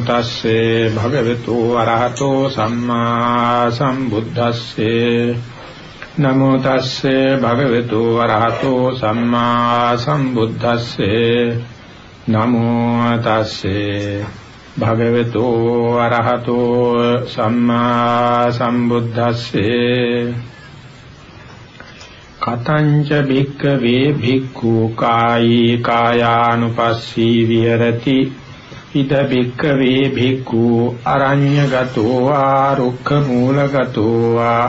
නමෝ තස්සේ භගවතු අරහතෝ සම්මා සම්බුද්දස්සේ නමෝ තස්සේ භගවතු අරහතෝ සම්මා සම්බුද්දස්සේ නමෝ තස්සේ භගවතු අරහතෝ සම්මා සම්බුද්දස්සේ කතංච භික්ඛවේ භික්ඛු කායී කායානුපස්සී විහෙරති ඉද බික්කවේ භික්ඛු අරඤ්‍යගතෝ වා රුක්ඛ මූලගතෝ වා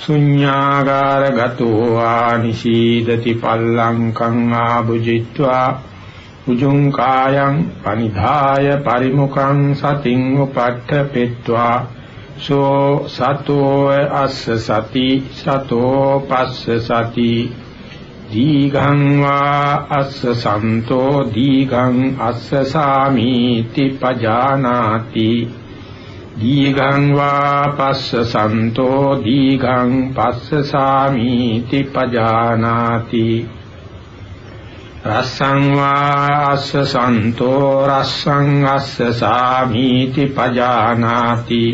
ශුඤ්ඤාගාරගතෝ වා නිශීදති පල්ලංකං ආභුජිත්වා උජුං කායං පනිධාය පරිමුඛං සතින් උපට්ඨපෙත්වා සෝ සතෝ අස්ස සති සතෝ පස්ස සති දීඝං වා අස්ස සන්තෝ දීඝං අස්ස සාමීති පජානාති. දීඝං වා පස්ස සන්තෝ දීඝං පස්ස සාමීති පජානාති. රස්සං වා අස්ස සන්තෝ රස්සං අස්ස සාමීති පජානාති.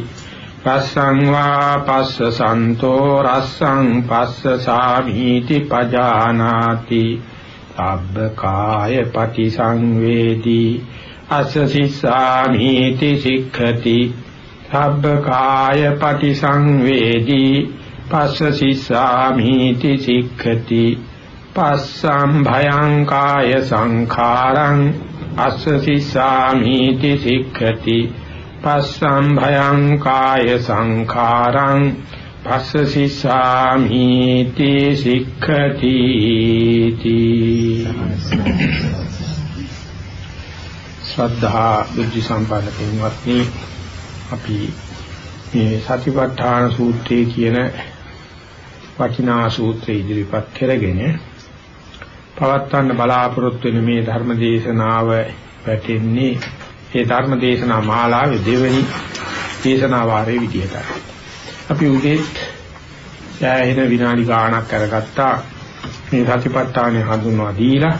පස්සං වා පස්ස සන්තෝ රස්සං පස්ස සාමීති පජානාති. අබ්බ කාය පටිසංවේදී. අස්ස සිස්සාමීති සික්ඛති. අබ්බ කාය පටිසංවේදී. පස්ස සිස්සාමීති සික්ඛති. පස්සම් භයං කාය සංඛාරං. අස්ස සිස්සාමීති සික්ඛති. පස්සම් භයං කාය සංඛාරං පස්ස සිස්සාමි තී සික්ඛති තී ශ්‍රද්ධා බුද්ධ සම්පන්න පින්වත්නි අපි මේ සතිපට්ඨාන සූත්‍රයේ කියන වටිනා සූත්‍රය ඉදිරිපත් කරගෙන පවත්වන්න බලාපොරොත්තු වෙන මේ ධර්ම දේශනාව වැටෙන්නේ ඒ ධර්ම දේශනා මාලාවේ දෙවෙනි දේශනා වාරයේ විදිහට. අපි උදේත් සෑහෙන විනාඩි ගාණක් කරගත්තා මේ සතිපට්ඨානය හඳුන්වා දීලා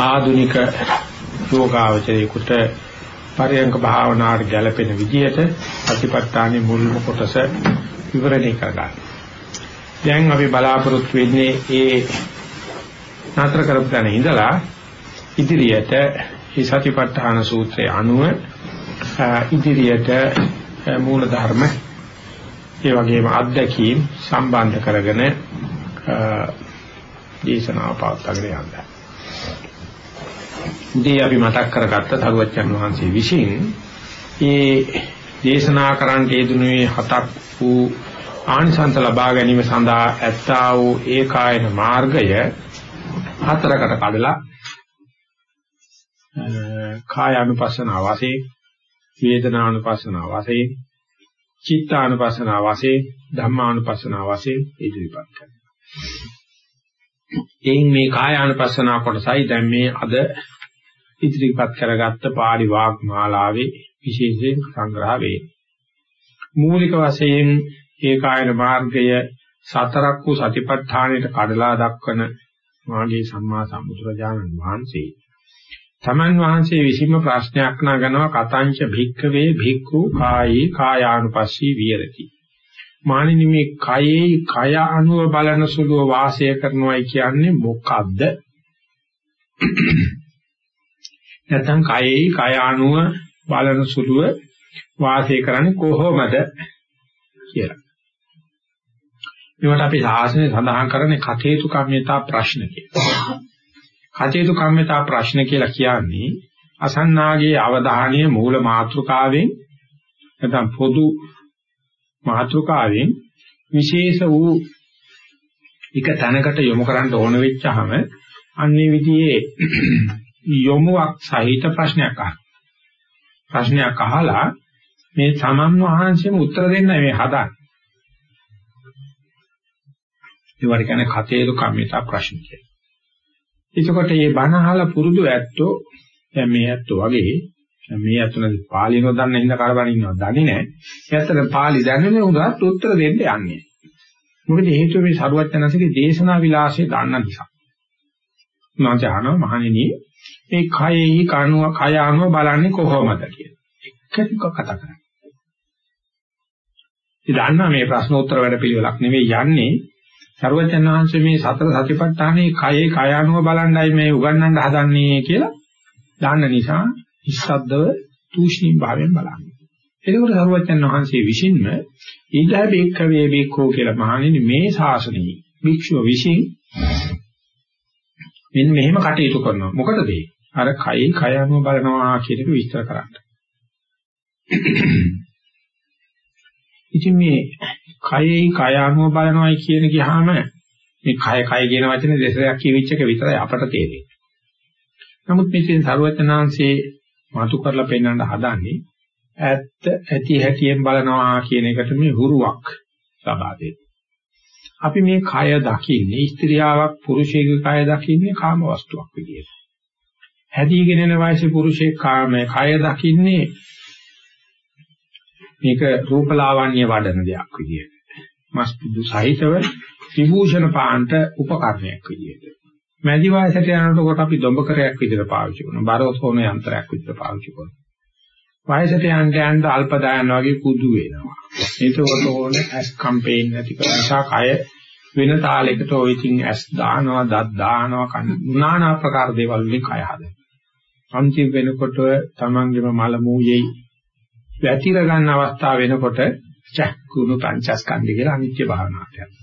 ආධුනික යෝගාවචරයේකට පරියංක භාවනාවට ගැලපෙන විදිහට සතිපට්ඨානයේ මුල්ම කොටස විවරණය කරගන්න. දැන් අපි බලාපොරොත්තු වෙන්නේ ඒ නතර කරපු තැන ඉඳලා ඉදිරියට මේ සතිපට්ඨාන සූත්‍රයේ අනුව ඉදිරියට මූල ධර්ම ඒ වගේම අත්දැකීම් සම්බන්ධ කරගෙන දේශනාව පවත්වාගෙන යනවා. ඉතින් අපි මතක් කරගත්ත ධර්මචන් වහන්සේ විසින් මේ දේශනා කරන්න යෙදුනේ හතක් වූ ආනිසංස ලබා ගැනීම සඳහා ඇත්තා වූ ඒකායන මාර්ගය හතරකට කඩලා කායානුපස්සනාව වශයෙන් වේදනානුපස්සනාව වශයෙන් චිත්තානුපස්සනාව වශයෙන් ධම්මානුපස්සනාව වශයෙන් ඉදිරිපත් කරනවා. එයින් මේ කායානුපස්සනාව කොටසයි දැන් මේ අද ඉදිරිපත් කරගත්ත පාළි වාග්මාලාවේ විශේෂයෙන් සංග්‍රහ වේ. මූලික වශයෙන් ඒකායන මාර්ගය සතරක් වූ සතිපට්ඨානයට කඩලා දක්වන මාගේ සම්මා සම්බුදුරජාණන් වහන්සේ තමන් වහන්සේ විසින්ම ප්‍රශ්නයක් නගනවා කතංච භික්ඛවේ භික්ඛු කායේ කායානුපස්සී විහෙරති. මානිනි මේ කයේ කය අනුව බලන සුළුව වාසය කරනවායි කියන්නේ මොකද්ද? නැත්නම් කයේ කය අනුව බලන සුළුව වාසය කරන්නේ කොහොමද කියලා. මේවට අපි සාසනය සඳහන් කරන්නේ කතේතු කම්මිතා ප්‍රශ්න කියලා. කටයුතු කම්මිතා ප්‍රශ්න කියලා කියන්නේ අසන්නාගේ අවධානය මූල මාතෘකාවෙන් නැත්නම් පොදු මාතෘකාවෙන් විශේෂ වූ එක තැනකට යොමු කරන්න ඕන වෙච්චහම අන්නේ විදිහේ යොමුවක් සහිත ප්‍රශ්නයක් අහන. ප්‍රශ්නයක් අහලා මේ සමන් වහන්සේම උත්තර දෙන්න මේ හදන්නේ. ඒවට කියන්නේ කතේරු කම්මිතා ප්‍රශ්න කියලා. එතකොට මේ බණ අහලා පුරුදු ඇත්තෝ දැන් මේ ඇත්තෝ වගේ මේ ඇත්තන පාලි නොදන්න හින්දා කරබන් ඉන්නවා දන්නේ නැහැ. ඒ ඇත්තට පාලි දන්නේ උදාත් උත්තර දෙන්න යන්නේ. මොකද හේතුව මේ සරුවචනන්සේගේ දේශනා විලාසය දන්න නිසා. මාජාන මහණෙනි මේ කයෙහි කනුව කය අනුව බලන්නේ කොහොමද කියලා. එක ටික කතා කරන්නේ. ඉතින් දන්නා මේ ප්‍රශ්න උත්තර වැඩ පිළිවෙලක් නෙවෙයි යන්නේ සරුවචන වහන්සේ මේ සතර සතිපට්ඨානේ කයේ කය අනුව බලන්නයි මේ උගන්වන්න හදන්නේ කියලා දාන්න නිසා ඉස්සද්දව තූෂ්ණී භාවයෙන් බලන්නේ. එතකොට සරුවචන වහන්සේ විසින්ම ඊදා බේක්කවේ බේක්කෝ කියලා මහණෙනි මේ ශාසනයේ භික්ෂුව විසින් මෙන්න මෙහෙම කටයුතු කරනවා. මොකටද ඒ? අර කයි කය අනුව බලනවා කියන එක විස්තර කරන්න. ඉතින් මේ කයෙහි කය අනුව බලනවායි කියන ගියාම මේ කය කය කියන වචනේ දෙසරයක් කියවිච්ච එක විතරයි අපට තේරෙන්නේ. නමුත් මේකෙන් සරුවචනාංශේ මතු කරලා පෙන්වන්න හදන්නේ ඇත්ත ඇති හැටියෙන් බලනවා කියන එකට මේ හුරුවක් ලබා දෙන්න. අපි මේ කය දකින්නේ ස්ත්‍රියාවක් පුරුෂයෙකුගේ කය දකින්නේ කාම වස්තුවක් විදියට. හැදීගෙන යන වයසේ පුරුෂයෙක් කාමයේ කය දකින්නේ මේක රූපලාවන්‍ය වඩන දෙයක් විදියට. මස් පිදු සහිතව විභූෂණ පාන්ට උපකරණයක් විදියට. මැදි වයසට යනකොට අපි දොඹකරයක් විදියට පාවිච්චි කරනවා. බරෝසෝන යන්ත්‍රයක් විදියට පාවිච්චි කරනවා. වයසට යන්න යන්න අල්පදායන වගේ කුදු වෙනවා. ඒකකොට ඕන ඇස් කම්පේන් නැති කර නිසා කය වෙන තාලයකට ඔය ඉතින් ඇස් දානවා, දත් දානවා, කන নানা ආකාර දේවල් වලින් කය හදනවා. අන්තිම වෙනකොට තමන්ගේම මල මූයේ වැතිර ගන්න අවස්ථාව වෙනකොට චක්කුණු පංචස්කන්ධය කියලා අනිත්‍ය භාවනාවට යනවා.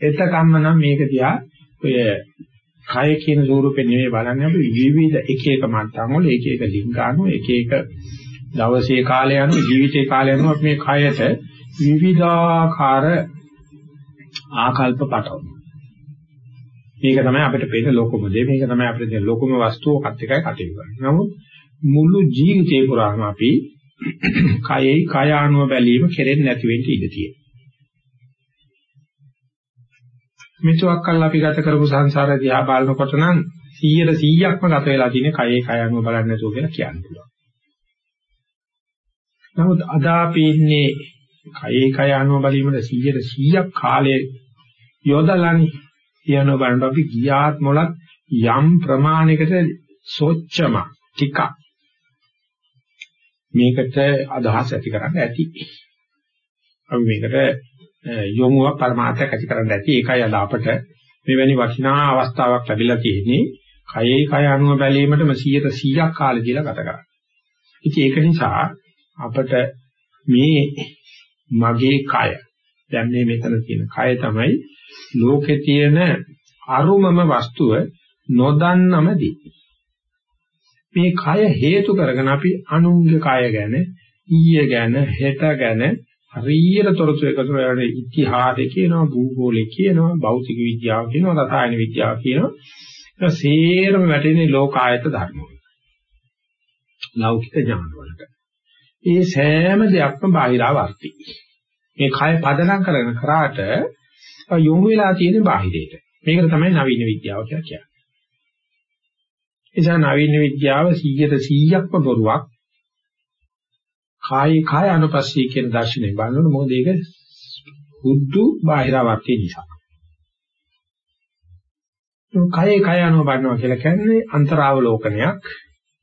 එතකම්ම නම් මේක දිහා ඔය කය කියන ස්වරූපේ නෙමෙයි බලන්නේ අපි විවිධ එක එක මට්ටම් වල එක එක ලිංගාණු එක එක දවසේ කාලය අනුව ජීවිතේ කාලය අනුව අපි මේ කයට විවිධාකාර ආකල්ප පටවන. මේක තමයි අපිට පේන ලෝකම දේ මේක තමයි අපිට තියෙන ලෝකම වස්තුවකත් එකයි කටයුතු කරන්නේ. නමුත් මුළු ජීවිතේ පුරාම අපි කයෙහි කය ආනුව බැලීම කෙරෙන්නේ නැති වෙන්න ඉඩ තියෙනවා. මෙතුවක් කල් අපි ගත කරපු සංසාරය දිහා බලනකොට නම් 100ට 100ක්ම ගත වෙලා තියෙන්නේ කයේ කය ආනුව බලන්නේ නැතුව කියලා කියන්න පුළුවන්. නමුත් අද අපි ඉන්නේ කයේ කය ආනුව බැලීමට 100ට 100ක් කාලය යොදලානේ කියනවා බලන්න අපි ගියාත් මොලත් යම් ප්‍රමාණයකට සොච්චම ටිකක් මේකට අදහස් ඇති කරන්න ඇති. අපි මේකට යොමුව පරමාර්ථයක් ඇති කරන්න ඇති. ඒකයි අද අපට මෙවැනි වටිනා අවස්ථාවක් ලැබිලා තියෙන්නේ. කයේ කය අනුව බැලීමටම 100ට 100ක් කාලය කියලා ගත කරන්නේ. ඉතින් ඒක නිසා අපට මේ මගේ කය දැන් මේ මෙතන තියෙන කය තමයි ලෝකේ තියෙන අරුමම වස්තුව නොදන්නමදී මේ කය හේතු කරගෙන අපි අනුන්ගේ කය ගැන ඊය ගැන හෙට ගැන හරියට තොරතුරු එකතු කරගෙන ඉතිහාසය කියනවා භූගෝලය කියනවා භෞතික විද්‍යාව කියනවා රසායන විද්‍යාව කියනවා. ඒක සේරම වැටෙන්නේ ලෝකායත ධර්ම වල. ලෞකික ඥාන වලට. ඒ සෑම දෙයක්ම බාහිරාවර්ති. මේ කය පදනම් කරගෙන කරාට යොමු වෙලා තියෙන බාහිරයට. මේකට තමයි නවීන විද්‍යාව කියලා කියන්නේ. නිසා නවීන විද්‍යාව 100ට 100ක්ම බොරුවක්. කායි කාය අනුපස්සී කියන දර්ශනය බලනකොට මොකද ඒක හුද්දු බාහිරවර්ති නිසා. කායේ කාය අනුව බලනවා කියලා කියන්නේ අන්තරාවලෝකනයක්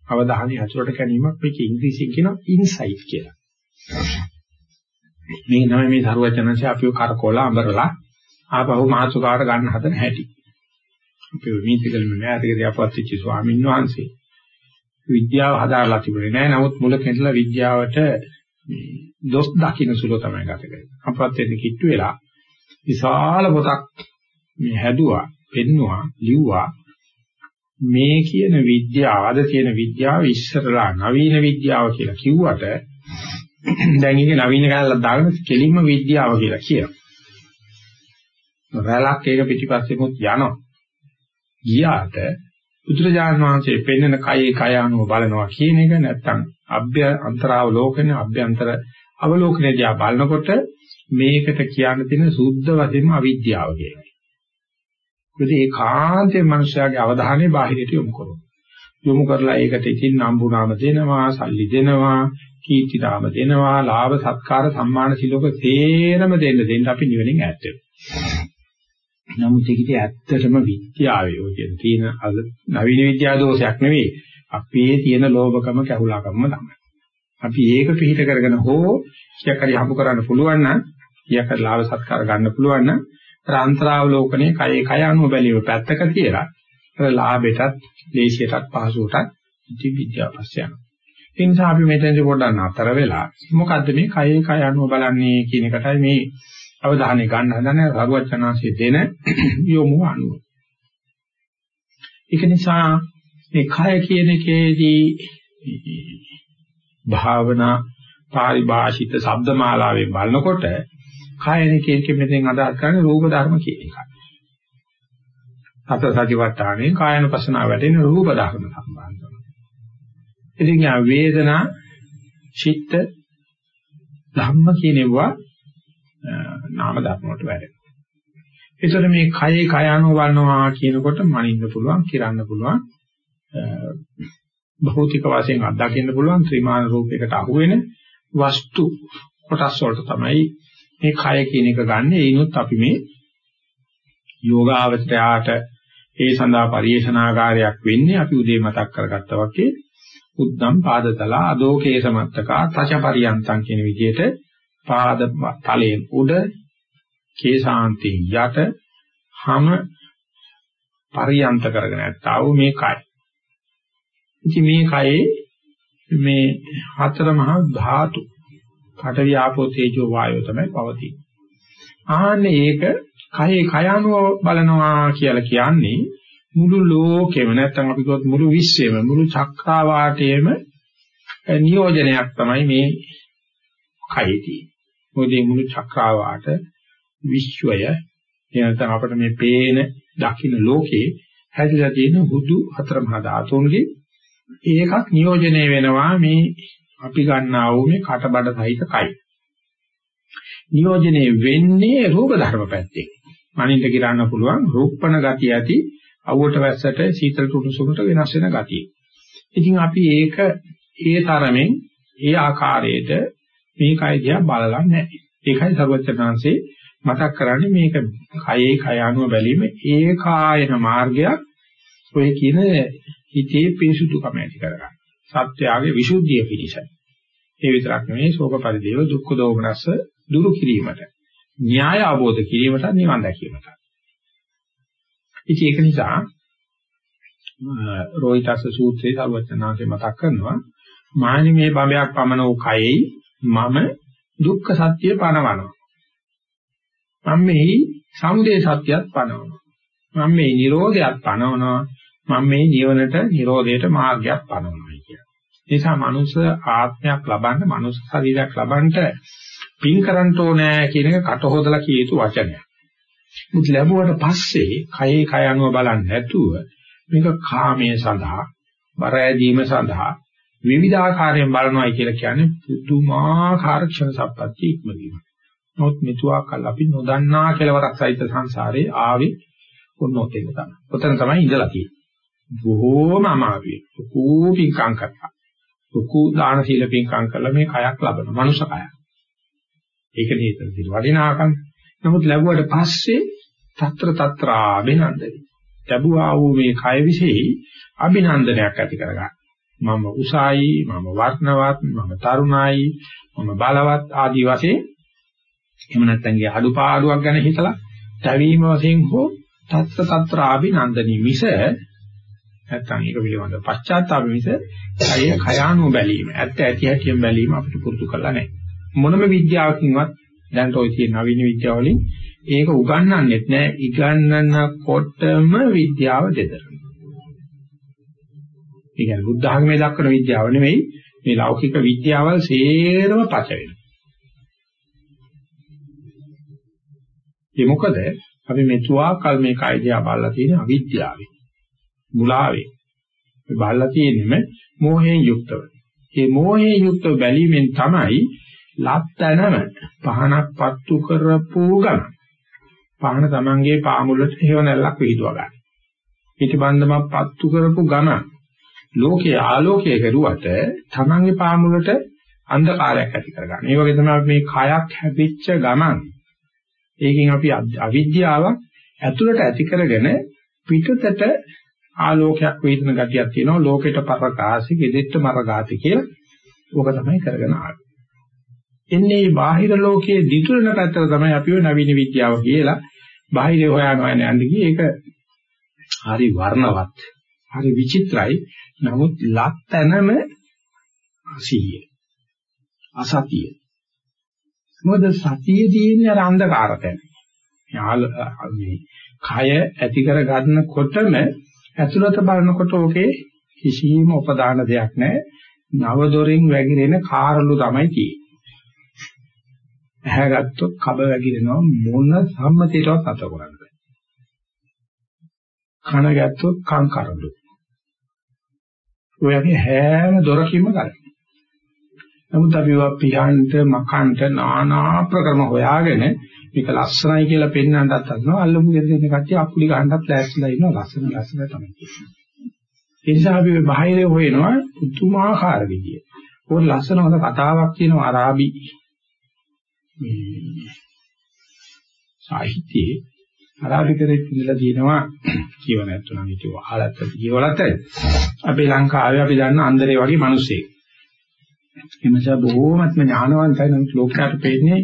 අවධානය අතුරට ගැනීමක් මේක ඉංග්‍රීසියෙන් කියනවා ඉන්සයිට් කියලා. මේ තමයි මේ සරුවචනංශය අපිව කරකෝලා අඹරලා ආපහු මාසුකාට ගන්න හදන හැටි. අපේ වීතිකලම නෑතිකදී අපත්‍ච්ච ස්වාමීන් වහන්සේ විද්‍යාව හදාarලා තිබුණේ නෑ නමුත් මුලක ඉඳලා විද්‍යාවට දොස් දකින්න සුළු තමයි ගත කරන්නේ. අපවත් වෙන්න කිට්ටු වෙලා විශාල පොතක් මේ හැදුවා, පෙන්නවා, ලිව්වා. මේ කියන විද්‍යාව, අද තියෙන විද්‍යාව ඉස්සරලා නවීන විද්‍යාව කියලා කිව්වට දැන් ඉන්නේ නවීන කාලයක් දාගෙන කෙලින්ම විද්‍යාව කියලා කියනවා. රැලක් ඒක පිටිපස්සෙමුත් යනවා. ගියාට බුදුරජාණන් වහන්සේ පෙන්වන කයේ කය අනුව බලනවා කියන එක නැත්තම් අභ්‍ය අන්තරාවලෝකන අභ්‍යන්තර අවලෝකනය දිහා බලනකොට මේකට කියන්න තියෙන සුද්ධ වශයෙන්ම අවිද්‍යාව කියනවා. මොකද ඒකාන්තයෙන් මනුෂ්‍යයාගේ අවධානය බාහිරට යොමු කරනවා. යොමු කරලා ඒකට ඉතින් නම්බු නාම දෙනවා, සල්ලි දෙනවා, කීර්ති නාම දෙනවා, ලාභ සත්කාර සම්මාන සිලෝක තේරම දෙන්න දෙන්න අපි නිවනින් ඈත් වෙනවා. නමුත් ඒකිට ඇත්තටම විද්‍යාවේ ඔය කියන තියෙන අද නවීන විද්‍යා දෝෂයක් නෙවෙයි. අපේ තියෙන ලෝභකම කැහුලාකම තමයි. අපි ඒක පිළිහිට කරගෙන හෝ කියක් හරි හම්බ කරන්න පුළුවන් නම් කියක් හරි ලාභ සත්කාර ගන්න පුළුවන් නම් අන්තරාවලෝකනේ කයේ කය අනුව බැලීම පැත්තක තියලා අර ලාභයටත්, දේශයටත්, පහසුවටත් ඉති විද්‍යාව පස්සේ යනවා. ඒ නිසා අපි මෙතනදී පොඩ්ඩක් නතර වෙලා මොකද්ද මේ කයේ කය අනුව බලන්නේ කියන එකටයි මේ අවධානය ගන්න හදන රഘුවචනාංශයේ දෙන යොමු අනුව. ඒක නිසා මේ කය කියන එකේදී භාවනා පාරිභාෂිත ශබ්දමාලාවෙන් බලනකොට කයන කියන මෙතෙන් අදහස් කරන්නේ රූප ධර්ම කියන එකයි. අත සතිවට්ටානේ කායනුපසනාව වැටෙන රූප ධර්ම සම්බන්ධව. ඉතින් යා වේදනා චිත්ත ධම්ම කියනවා නාම ධර්ම වලට වැඩෙනවා. ඒතර මේ කයේ කය අනුව බලනවා කියනකොට මනින්න පුළුවන්, කිරන්න පුළුවන්. භෞතික වශයෙන් අත්දකින්න පුළුවන් ත්‍රිමාන රූපයකට අහු වෙන වස්තු කොටස් වලට තමයි මේ කය කියන එක ගන්න. ඒනොත් අපි මේ යෝගාවචරයාට ඒ සඳහා පරිේශනාකාරයක් වෙන්නේ අපි උදේ මතක් කරගත්තා වගේ උද්දම් පාදතල අදෝකේ සමත්තකා තච පරියන්තං කියන විදිහට පාද තලයෙන් උඩ කේසාන්තේ යට හැම පරියන්ත කරගෙන ඇත්තා වූ මේ කය. ඉතින් මේ කයේ මේ හතර මහා ධාතු පඨවි ආපෝ තේජෝ වායෝ තමයි පවතින්නේ. ආන්නේ ඒක කයේ කයනුව බලනවා කියලා කියන්නේ මුළු ලෝකෙම නැත්නම් අපි කිව්වොත් මුළු විශ්වෙම මුළු චක්‍රාවාටයේම නියෝජනයක් තමයි මේ කයේ තියෙන්නේ. මොකද මේ මුළු චක්‍රාවාට විශ්වය එනතන අපිට මේ පේන දකින්න ලෝකේ හැදිලා තියෙන හුදු හතර මහා ධාතුන්ගේ ඒකක් නියෝජනය වෙනවා මේ අපි ගන්නා වූ මේ කටබඩ සහිත කයි. නියෝජනය වෙන්නේ රූප ධර්ම පැත්තේ. මනින්ද කිරන්න පුළුවන් රූපණ ගතිය ඇති අවුවට වැස්සට සීතල තුණුසුමට වෙනස් වෙන ගතිය. ඉතින් අපි ඒක ඒ තරමෙන් ඒ ආකාරයට මේ කය දිහා බලලා නැහැ. ඒකයි සර්වචනාංශේ මතක් කරන්නේ මේක කයේ කය අනුව බැලීම ඒකායන මාර්ගයක් ඔය කියන හිතේ පිරිසුදුකම ඇති කරගන්න. සත්‍යයේ විසුද්ධිය පිණිසයි. ඒ විතරක් නෙවෙයි ශෝක පරිදේව දුක්ඛ දෝමනස්ස දුරු කිරීමට. න්‍යාය අවබෝධ කිරීමට නිවන් දැකීමට. ඉතින් ඒක නිසා රෝහිතස්ස සූත්‍රයේ සර්වඥාන්සේ මතක් කරනවා මානි මේ බඹයක් පමණ වූ කයෙහි මම දුක්ඛ සත්‍ය පනවනවා. මම මේ සමුදය සත්‍යයත් පනවනවා. මම මේ නිරෝධයත් පනවනවා. මම මේ ජීවනට නිරෝධයට මාර්ගයක් පනවනවා කියලා. ඒ නිසා මනුෂ්‍ය ආත්මයක් ලබන්න, මනුෂ්‍ය ශරීරයක් ලබන්න පින් කරන්න ඕනේ කියන එක කට හොදලා කිය යුතු වචනයක්. මුත් ලැබුවට පස්සේ කයේ කය අනුව බලන්නේ නැතුව මේක කාමයේ සඳහා, බර ඇදීම සඳහා විවිධාකාරයෙන් බලනවායි කියලා කියන්නේ පුදුමාකාර ක්ෂණ සම්පත්‍ය ඉක්මවීම. නමුත් මෙතුවා කල් අපි නොදන්නා කෙලවරක් සහිත සංසාරේ ආවේ වුණොත් ඒක තමයි. ඔතන තමයි ඉඳලා තියෙන්නේ. බොහෝම අමාරුයි. ලොකු පිංකම් කරලා. ලොකු දාන සීල පිංකම් කරලා මේ කයක් ලබන මනුෂ්‍ය කයක්. ඒක නේතර දින වටිනාකම්. නමුත් ලැබුවට පස්සේ తත්‍ර తත්‍රා අභිනන්දනයි. ලැබුවා වූ මේ කය විශේෂයි අභිනන්දනයක් ඇති කරගන්න. මම උසයි, මම වර්ණවත්, මම තරුණයි, මම බලවත් ආදී වශයෙන් එහෙම නැත්නම් ගේ අඩුපාඩුවක් ගැන හිතලා දැවීම වශයෙන් හෝ తත්‍ර తත්‍ර අභිනන්දනී මිස නැත්නම් ඒක පිළිබඳව පශ්චාත්තාප මිස කය කයානු බැලීම ඇත්ත ඇති හැටියෙන් බැලීම අපිට පුරුදු කරලා නැහැ. මොනම විද්‍යාවකින්වත් දැන් ඔය තියෙන නවීන විද්‍යාව වලින් ඒක උගන්වන්නෙත් නැහැ. ඉගන්වනකොටම විද්‍යාව දෙදරනවා ඒ කියන්නේ බුද්ධ ධර්මයේ දක්වන විද්‍යාව නෙවෙයි මේ ලෞකික විද්‍යාවල් සේරම පච වෙනවා. ඒ මොකද අපි මේ තුවා කල් මේ කයිදියා බලලා තියෙන අවිද්‍යාවෙන් මුලාවෙන් මේ බලලා තියෙන්නේම මෝහයෙන් යුක්තව. මේ මෝහයෙන් යුක්තව බැලීමෙන් තමයි ලත්තනම පහනක් පත්තු කරපු ගමන. පහන තමන්ගේ පාමුලට හේව නැල්ලක් විහිදුවා ගන්න. පිටිබන්ධමක් පත්තු කරපු ගමන ලෝකයේ ආලෝකය කරුවට තමන්ගේ පාමුලට අන්ධකාරයක් ඇති කරගන්න. ඒ වගේ තමයි මේ කයක් හැපිච්ච ගමන් ඒකෙන් අපි අවිද්‍යාවක් ඇතුළට ඇති කරගෙන පිටතට ආලෝකයක් වේදන ගතියක් තියෙනවා. ලෝකෙට පරකාසි gedetta මරගාති කියලා ඕක තමයි කරගෙන ආවේ. එන්නේ බාහිර ලෝකයේ දිතුරන පැත්තට තමයි අපි ඔය නවීන විද්‍යාව කියලා බාහිර හොයනවා යන්නේ. ගියේ ඒක හරි වර්ණවත් හරි විචිත්‍රයි. නමුත් ලක්තැනම අසීය අසතිය. මොකද සතියේ තියෙන අර අන්ධකාර තැන මේ කය ඇති කර ගන්නකොටම ඇතුළත බලනකොට ඕකේ කිසිම උපදාන දෙයක් නැහැ නව දොරින් වැగిරෙන කාරළු තමයි තියෙන්නේ ඇහැ ගත්තොත් කබ වැగిරෙනවා මොන සම්මතයටවත් අත කරන්න බෑ. කන ගත්තොත් කන් කරඬු. ඔයගේ හැම දොරකින්ම කරන්නේ. නමුත් අපි වා පියන්ට මකන්ට নানা ප්‍රකරණ හොයාගෙන මේක ලස්සනයි කියලා පෙන්වන්නත් හදනවා අල්ලමු ගෙදර ඉන්න කට්ටිය අකුලි ගහන්නත් ලෑස්තිලා ඉන්නවා ලස්සන ලස්සන තමයි කියන්නේ. ඒ නිසා අපි බාහිර හොයනවා පුදුමාකාර විදිය. ඕක ලස්සන හොඳ කතාවක් කියනවා අරාබි මේ සාහිත්‍යයේ අරාබිකරේ ඉඳලා තියෙනවා කියව නැත්නම් ඒක අහලත් කියවලත් අපේ ලංකාවේ අපි දන්න අන්දරේ වගේ මිනිස්සෙක්. ඒ නිසා බොහෝමත්ම ඥානවන්තයි නම් ලෝකයට පෙන්නේ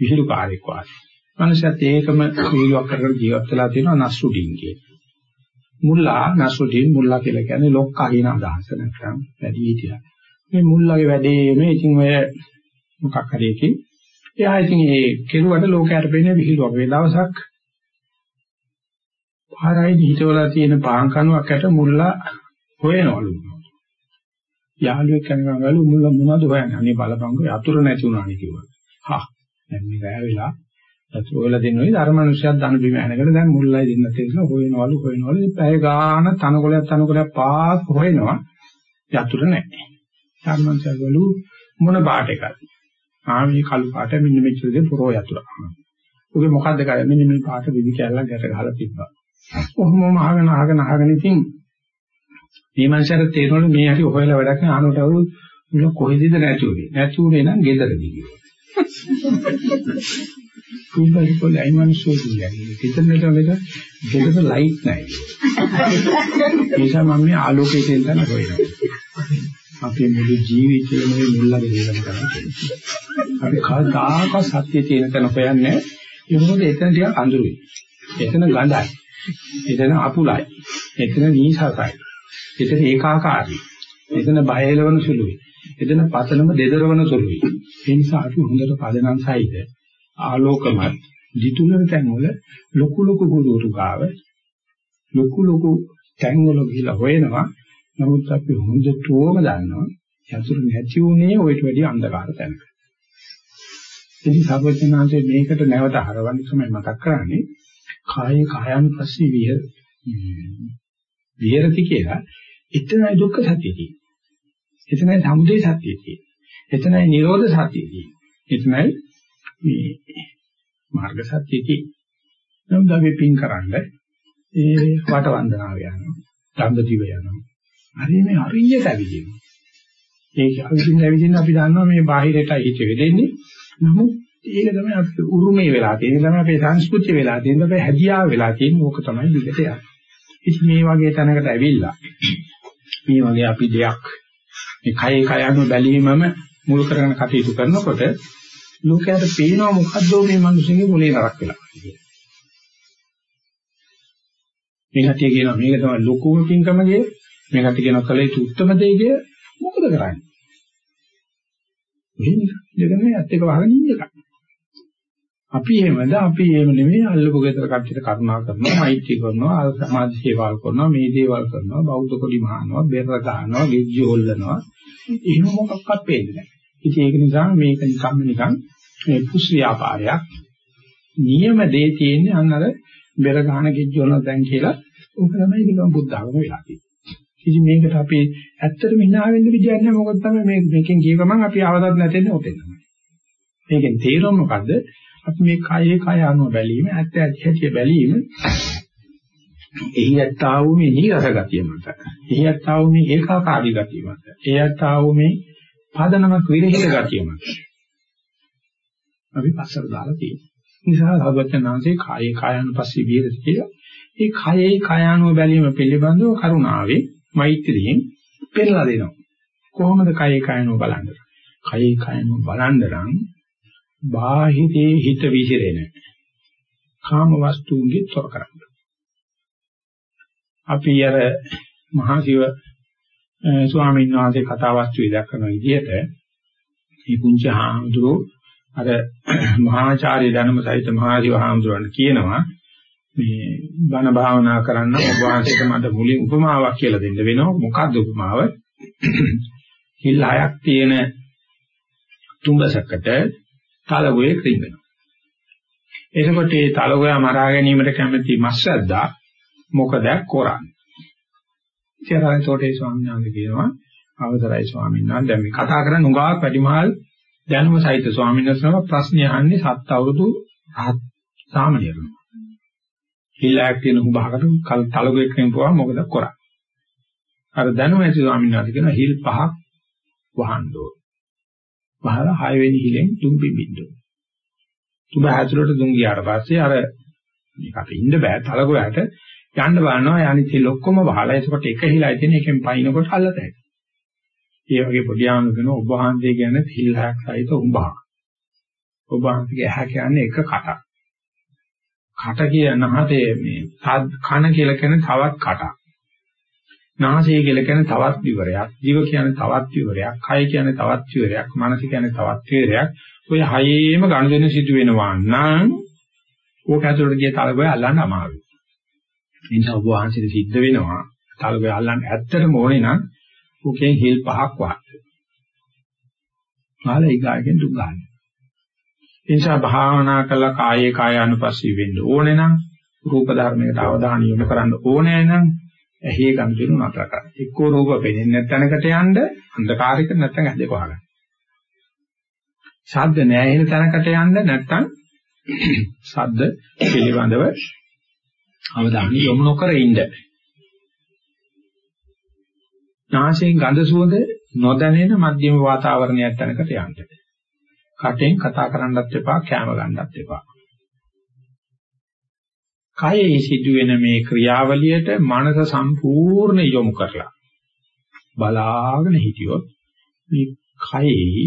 විහිළුකාරයෙක් වගේ. මිනිස්සුත් ඒකම විහිළුවක් කරගෙන ජීවත් වෙලා තියෙනවා නස්රුඩින් කියන. මුල්ලා නස්රුඩින් මුල්ලා කියලා කියන්නේ ලොක්කා කියන අදහස නැත්නම් වැඩි හිටියා. මේ මුල්ලාගේ වැඩේම ඉතින් ඔය මොකක් හරි එකකින් එයා ඉතින් ඒ කෙරුවට ලෝකයට පෙනෙන විහිළුවක්. මේ දවසක් පාරයි හිතවලා තියෙන පාන් කණුවක් ඇට මුල්ලා හොයනවලු. යාළුවෙක් කනගාලු මුල්ලා මොනවද හොයන්නේ? අනේ බලපංකෝ යතුරු නැති වුණානේ කිව්වා. හා දැන් මේ රැය වෙලා යතුරු වල දෙනෝයි ධර්මනුෂ්‍යයක් දන බිම ඇනගෙන දැන් මුල්ලයි දෙන්න තියෙනවා හොයනවලු හොයනවලු පැය ගාන තනකොලයක් තනකොලයක් පාස් හොයනවා යතුරු නැහැ. ධර්මනුෂ්‍යවලු මොන බාට එකද? ආ මේ කළු පාට මෙන්න මෙච්චර දේ පුරෝ යතුරු. ඔගේ මොකද්ද කරන්නේ? මෙන්න මේ පාට විදි කැල්ලක් ගැට ගහලා තිබ්බා. කොහොමම අහගෙන අහගෙන අහගෙන ඉතින් මේ මනුස්සයාට තේරෙනවලු මේ හැටි හොයලා වැඩක් නෑ ආනෝට අවු මුල කොහෙදද නැති උනේ? නැති උනේ නම් ගෙදරදී කිව්වා කුඹරි කොල්ල අයි මනුස්සයෝ කියන්නේ කිතනට වලද ගෙදර ලයිට් නැහැ. ඒ නිසා මම මේ ආලෝකයේ තෙන් හොයනවා. අපේ මුළු ජීවිතේම මේ මුල්ලගේ දේවල් කරන්නේ අපි කවදාකවත් සත්‍ය තියෙන තැන හොයන්නේ ඒ මොකද එතන ටිකක් අඳුරුයි. එතන ගඳයි. එතන අපුලයි. එතන නීසසයි. එතන ඒකාකාරයි. එතන බය එලවන සුළුයි. එතන පතනම දෙදරවන සුළුයි. ඒ නිසා අපි හොඳට පදනම් සහිත ආලෝකමත් දිතුනන තැන්වල ලොකු ලොකු ගුරුතුරු ගාව ලොකු ලොකු තැන්වල ගිහිලා හොයනවා. නමුත් අපි හොඳටම දන්නවා යතුරු නැති උනේ ඔයිට වැඩි අන්ධකාර තැනක. ඉතින් සර්වඥාන්සේ මේකට නැවත හරවන්න තමයි මතක් කරන්නේ. කාය කායानुපස්සී විහ විහෙරති කියලා එතනයි දුක්ඛ සත්‍ය තියෙන්නේ. එතනයි සමුදය සත්‍ය තියෙන්නේ. එතනයි නිරෝධ සත්‍ය තියෙන්නේ. එතනයි මේ මාර්ග සත්‍ය තියෙන්නේ. නමුත් අපි පින් කරන්න ඒ වට වන්දනාව යනවා. දන්ද දිව යනවා. හරි මේ හරියට ඇවිදිනවා. ඒක අවිදින්න ඇවිදින්න අපි දන්නවා මේ බාහිරටයි හිත වෙදෙන්නේ. නමුත් ඒක තමයි අපේ උරුමේ වෙලා තියෙන්නේ. තමයි අපේ සංස්කෘතිය වෙලා තියෙන්නේ. අපේ හැදියාව වෙලා තියෙන්නේ. ඕක තමයි විදිහට යන්නේ. ඉතින් මේ වගේ තැනකට ඇවිල්ලා මේ වගේ අපි දෙයක් මේ කයේ කයano බැලීමම මුල් කරගෙන කටයුතු කරනකොට ලෝකයට පේනවා මොකද්ද මේ මිනිස්සුන්ගේ මොලේ නරක වෙලා කියලා. මේ කටිය කියනවා මේක තමයි ලොකුම පින්කම කිය. මේ කටිය කියනවා කලේ උත්තම දෙය කිය. මොකද කරන්නේ? මේ දෙකම ඇත්ත එක වහගෙන ඉන්න එකක්. අපි එහෙමද? අපි එහෙම නෙමෙයි. අල්ලපු ගෙදර කට්ටියට කරුණා කරනවා මෛත්‍රී කරනවා සමාජ සේවාව කරනවා මේ දේවල් කරනවා බෞද්ධ කොඩි මහනවා බෙර ගන්නවා ගෙජ්ජි හොල්ලනවා. එහෙම මොකක්වත් පේන්නේ නැහැ. ඉතින් ඒක නිසා මේක නිකම්ම නිකන් මේ පුස් ව්‍යාපාරයක් නියම දේ තියෙන්නේ අන්න අර බෙර ගන්න ගෙජ්ජි හොල්ලන දැන් කියලා. ඕක තමයි ඒකම බුද්ධ ආගම වෙලා තියෙන්නේ. ඉතින් මේකට අපි ඇත්තටම hina වෙන්න විදියක් නැහැ. මොකද තමයි මේ මේකෙන් ගිය ගමන් අපි ආවදත් නැතෙන්නේ ඔතෙන් තමයි. මේකෙන් තේරුම මොකද්ද? අපි මේ කයේ කය අනුව බැලීම ඇත්ත ඇති හැටි බැලීම එහි ඇත්තා වූ මේ නිරස ගතිය මත. එහි ඇත්තා වූ මේ ඒකාකාරී ගතිය මත. එහි ඇත්තා වූ මේ පදනමක් විරහිත ගතිය මත. අපි පස්සට දාලා තියෙනවා. නිසා භගවතුන්වහන්සේ කායේ කායන පස්සේ විහෙරති කියලා. ඒ කායේ කායano බැලීම පිළිබඳව කරුණාවේ මෛත්‍රියෙන් පෙන්ලා දෙනවා. කොහොමද කායේ කායනෝ බලන්නේ? කායේ කායනෝ බලන්න නම් බාහිරේ හිත විසිරෙන කාම වස්තුන්ගේ තොර කරන්න. අපි අර මහා ශිව ස්වාමීන් වහන්සේ කතා වස්තුවේ දක්වන විදිහට මේ පුංචි හාමුදුරුවෝ අර මහාචාර්ය ධනම සහිත මහා ශිව හාමුදුරුවන්ට කියනවා මේ බණ භාවනා කරන්න ඔබ වහන්සේට මට මුලින් උපමාවක් කියලා දෙන්න වෙනවා මොකක්ද උපමාව? හිල් හයක් තියෙන තුඹසකට තලගොයේ ක්‍රිඹෙනවා. එතකොට මේ තලගොයා මරා ගැනීමට කැමති මස්සද්දා මොකද කරන්නේ? ඉතින් ඒ ස්වාමීන් වහන්සේ කියනවා අවසරයි ස්වාමීන් වහන්සේ දැන් මේ කතා කරන්නේ උගාවක් වැඩිමහල් දැනුම සහිත ස්වාමීන් වහන්සේ ප්‍රශ්න අහන්නේ සත් අවුරුදු සාමාන්‍යයෙන්. හිලක් තියෙන උභාකට කල් තලගොයක් නෙම්පුවා මොකද කරන්නේ? අර දැනුම ඇති ස්වාමීන් වහන්සේ කියනවා හිල් පහක් වහන්න ඕන. වහලා හය වෙනි හිලෙන් තුන් බිබින්න. තුබ ඇතුළට දුන් ගියාට පස්සේ අර මේකට ඉන්න බෑ තලගොයට යන්න බලනවා අනිත් හිල් ඔක්කොම වහලා එතකොට එක හිලයි තියෙන එකෙන් පයින්නකොට අල්ලත හැකියි. ඒ වගේ පොඩි ආනුකන ඔබ වහන්සේ කියන්නේ හිල් හයක් සහිත උඹා. ඔබ වහන්සේගේ ඇහැ කියන්නේ එක කටක්. කට කියන නහතේ මේ කන කියලා කියන තවත් කටක්. නාසය කියලා කියන්නේ තවත් විවරයක්. ජීව කියන්නේ තවත් විවරයක්. කය කියන්නේ තවත් විවරයක්. මනස කියන්නේ තවත් විවරයක්. ඔය හයේම ගනුදෙනු සිදු වෙනවා නම් ඕක ඇතුළට ගිය තරගය අල්ලන්න අමාරුයි. ඒ නිසා ඔබ වහන්සේට සිද්ධ වෙනවා තරගය අල්ලන්න ඇත්තටම ඕනේ නම් ඕකෙන් හිල් පහක් වහන්න. මාළේ ඊගාගෙන් දුක් ගන්න. ඒ නිසා භාවනා කළා කායේ කාය අනුපස්සී වෙන්න ඕනේ නම් රූප ධර්මයකට අවධානය යොමු කරන්න ඕනේ නම් ඇහි ගන්දිනු නතර කරන්න. එක්කෝ රූප පෙනෙන්නේ නැත්නම්කට යන්න අන්ධකාරයක නැත්නම් ඇද්දේ කොහරන්න. ශබ්ද නැහැ වෙන තැනකට යන්න නැත්නම් ශබ්ද පිළිබඳව අවධානය යොමු නොකර ඉන්න. නාසයෙන් ගඳ සුවඳ නොදැනෙන මධ්‍යම වාතාවරණයක් තැනකට යන්න. කටෙන් කතා කරන්නත් එපා, කෑම ගන්නත් එපා. කයේ සිදුවෙන මේ ක්‍රියාවලියට මනස සම්පූර්ණ යොමු කරලා බලාගෙන හිටියොත් මේ කයේ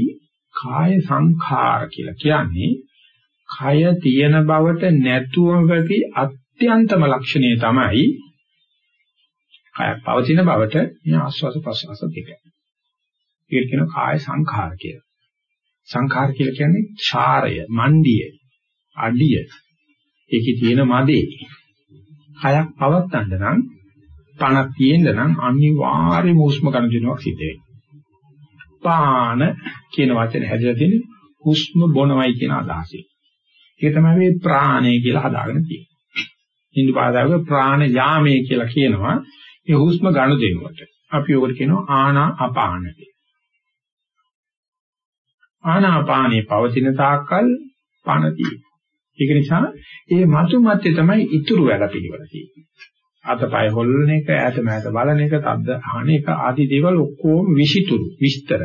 කාය සංඛාර කියලා කියන්නේ කය තියෙන බවට නැතුවම වෙති අත්‍යන්තම ලක්ෂණය තමයි කය පවතින බවට මේ ආස්වාද ප්‍රසවාස දෙක. ඒක කියන කාය සංඛාර කියලා. සංඛාර කියලා කියන්නේ ඡාරය, මණ්ඩිය, අඩිය. ඒකේ තියෙන මදේ. කයක් පවත්තන්න නම් පණක් තියෙන්න නම් අනිවාර්යයෙන්ම උස්ම ගණදිනුවක් සිද්ධ වෙනවා. පාන කියන වචනේ හැදලා තියෙන්නේ හුස්ම බොනවයි කියන අදහසෙන්. ඒක තමයි මේ ප්‍රාණය කියලා හදාගෙන තියෙන්නේ. හින්දු භාෂාවේ ප්‍රාණ යාමේ කියලා කියනවා ඒ හුස්ම ගනුදෙනුවට. අපි ඔකට කියනවා ආනා අපාන කියලා. ආනාපානේ පවතින තාක්කල් පණතියි. ඒක නිසා ඒ මතු මතේ තමයි ඉතුරු වැඩ පිළිවෙල තියෙන්නේ. අතපය හොල්ලන එක, ඈත මෑත බලන එක, තද්ද අහන එක ආදී දේවල් ඔක්කොම විසිතුරු විස්තර.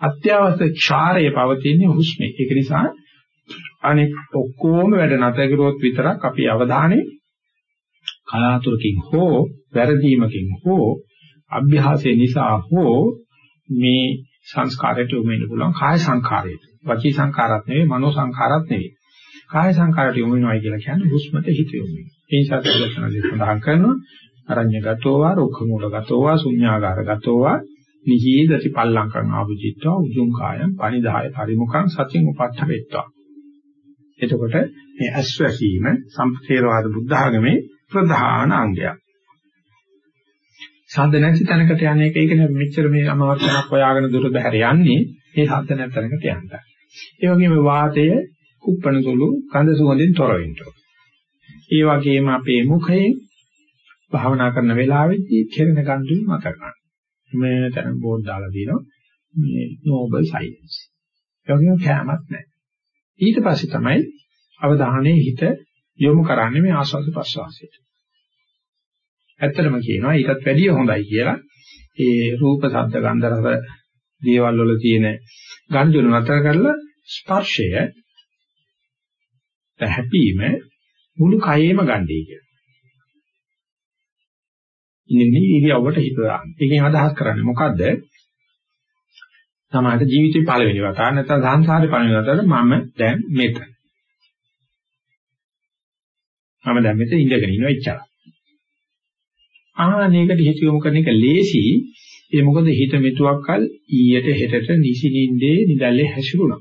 අත්‍යවශ්‍ය ක්ෂාරය පවතින හුස්මේ. ඒක නිසා අනෙක් ඔක්කොම වැඩ නැතර කරුවොත් විතරක් අපි අවධානය කලාතුරකින් හෝ වැරදීමකින් හෝ අභ්‍යාසය නිසා හෝ මේ සංස්කාරයට යොමු වෙන්න පුළුවන් කාය සංකාරයට. වචී සංකාරات නෙවෙයි, මනෝ සංකාරات නෙවෙයි. කාය සංඛාරයට යොමු වෙනවයි කියලා කියන්නේ හුස්මට හිත යොමු වෙනවා. ඒ නිසා සර්වඥාදී සඳහන් කරනවා අරඤ්‍යගතෝවා රෝඛමූලගතෝවා ශුඤ්ඤාගාරගතෝවා නිහීදති පල්ලංකං ආභුජිත්වා උජුං කායං පනිදාය පරිමුඛං සතින් උපට්ඨ වෙත්වා. එතකොට මේ අස්වැසීම සම්පතේරවාද බුද්ධ ආගමේ ප්‍රධාන අංගයක්. ශබ්ද නැති තැනකට යන එක ඒක නෙමෙයි මෙච්චර මේ අමාවර්තනක් හොයාගෙන දුර බැහැර යන්නේ මේ ශබ්ද නැති තැනකට යන්න. ඒ වගේම වාතය කුප්පණතුළු කඳ සුවඳෙන් තොර වෙන්න ඒ වගේම අපේ මුඛයෙන් භාවනා කරන වෙලාවෙදී කෙරෙන ගන්දුයි මත ගන්න. මේ තැන බෝඩ් දාලා දිනවා මේ noble silence. ඒ වගේම කැමත් නැහැ. ඊට පස්සේ තමයි අවධානයේ හිත යොමු කරන්නේ මේ ආස්වාද ප්‍රසවාසයට. ඇත්තටම කියනවා ඊටත් වැඩිය හොඳයි කියලා ඒ රූප, ශබ්ද, ගන්ධ, රස දේවල් වල තියෙන ගන්ධුන නතර කරලා ස්පර්ශය හැපීම මුළු කයෙම ගන්නේ කියලා. ඉන්නේ ඉරියව්වට හිත දාන්න. ඒකෙන් අදහස් කරන්නේ මොකද්ද? සමහරට ජීවිතේ පළවෙනි වතාව නැත්නම් සංසාරේ පළවෙනි වතාවට මම දැන් මෙතන. මම දැන් මෙතන ඉඳගෙන ඉනවා ඉච්චා. ආනේකට හිත යොමු කරන එක ලේසි. ඒ මොකද හිත මෙතුවක්කල් ඊයට හෙටට නිසිනින්දේ නිදල්ලේ හැසිරුණා.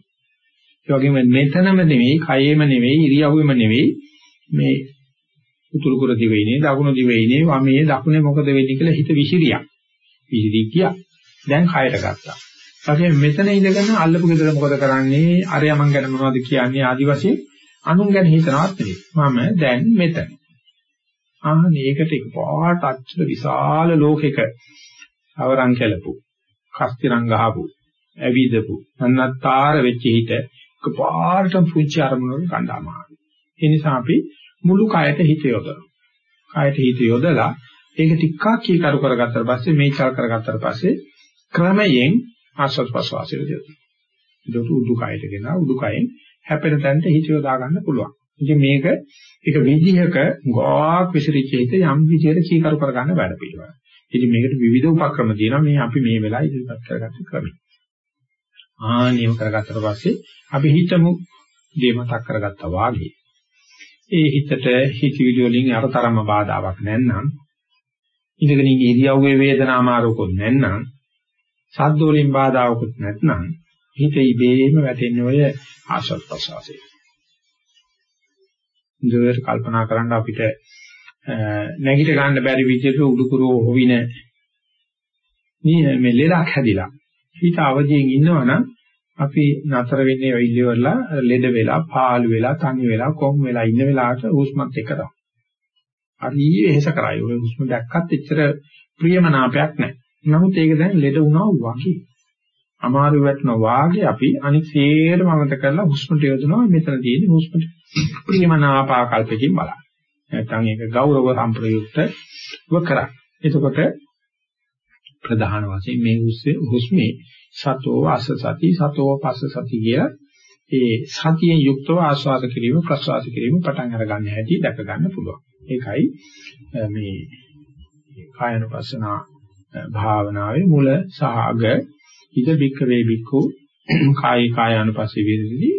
ඒ වගේම මෙතනම නෙවෙයි, කයෙම නෙවෙයි, ඉරියව්වෙම නෙවෙයි මේ උතුරු කුර දිවයිනේ, දකුණු දිවයිනේ, වමේ දකුණේ මොකද වෙන්නේ කියලා හිත විසිරියක්. විසිරී ගියා. දැන් කයට ගත්තා. ඊපස්සේ මෙතන ඉඳගෙන අල්ලපු ගෙදර මොකද කරන්නේ? අරයා මං ගැන මොනවද කියන්නේ ආදි වශයෙන් අනුන් ගැන හිතනවත් නෙවෙයි. මම දැන් මෙතන. ආන්න ඒකට එකපාරට අච්චර විශාල ලෝකෙක අවරන් කළපු, කස්තිරං ගහපු, ඇවිදපු, අන්නත්තර වෙච්ච හිත එකපාරටම පුංචි අරමුණකට කණ්ඩායමයි. ඒ නිසා අපි මුළු කයට හිත යොදනවා. කයට හිත යොදලා ඒක ටිකක් කීකරු කරගත්තාට පස්සේ මේචල් කරගත්තාට පස්සේ ක්‍රමයෙන් ආස්වාද ප්‍රසවාසය දෙනවා. ඒක උඩුකයට ගෙන උඩුකයෙන් හැපෙන තැනට හිත යොදා ගන්න පුළුවන්. ඉතින් මේක එක විදිහක ගාක් විසිරිච්ච හිත යම් විදිහකට කීකරු කරගන්න වැඩ පිළිවෙල. ඉතින් මේකට විවිධ උපක්‍රම තියෙනවා මේ අපි මේ වෙලාවේ ඉදිරිපත් කරගත්ත ක්‍රමය. ආනියම කරගත්තට පස්සේ අපි හිතමු දේ මතක් කරගත්තා වාගේ. ඒ හිතට හිතවිලි වලින් අරතරම බාධාවක් නැත්නම් ඉඳගෙන ඉන්න ඉරියව්වේ වේදනා මාරුකුත් නැත්නම් සද්ද වලින් බාධාවකුත් නැත්නම් හිත ඉබේම වැටෙන්නේ ඔය ආශත් ප්‍රසවාසයේ. ඉඳලා කල්පනා කරන්න අපිට නැගිට ගන්න බැරි විදිහට උඩුකුරෝ හොවින මේ ලෙඩක් හැදිලා හිත අවදියෙන් ඉන්නවනම් අපි නතර වෙන්නේ ඔය ඉල්ලවලා ලෙඩ වෙලා පාළු වෙලා තනි වෙලා කොම් වෙලා ඉන්න වෙලාවට හුස්මත් එක තමයි. හරි එහෙස කරයි. ඔය හුස්ම දැක්කත් එච්චර ප්‍රියමනාපයක් නැහැ. නමුත් ඒක දැන් ලෙඩ වුණා වගේ. අමාරු වැටෙනවා වාගේ අපි අනිත් සියරම අමත කරලා හුස්මට යොදනවා මෙතන තියෙන හුස්මට ප්‍රියමනාපාකල්පකින් බලන්න. නැත්නම් ඒක ගෞරව සම්ප්‍රයුක්තව කරා. එතකොට ප්‍රධාන වශයෙන් මේ හුස්මේ සතෝ අස සති සතෝ පස්ස සති කියලා ඒ සතියෙන් යුක්තව ආස්වාද කිරීම ප්‍රසවාස කිරීම පටන් අරගන්න හැටි දැක ගන්න පුළුවන්. ඒකයි මේ කායනුපස්සනා භාවනාවේ මුල සහ අග ඉද බික්ක වේ බික්කු කායි කායानुපස්සේ වේදෙදී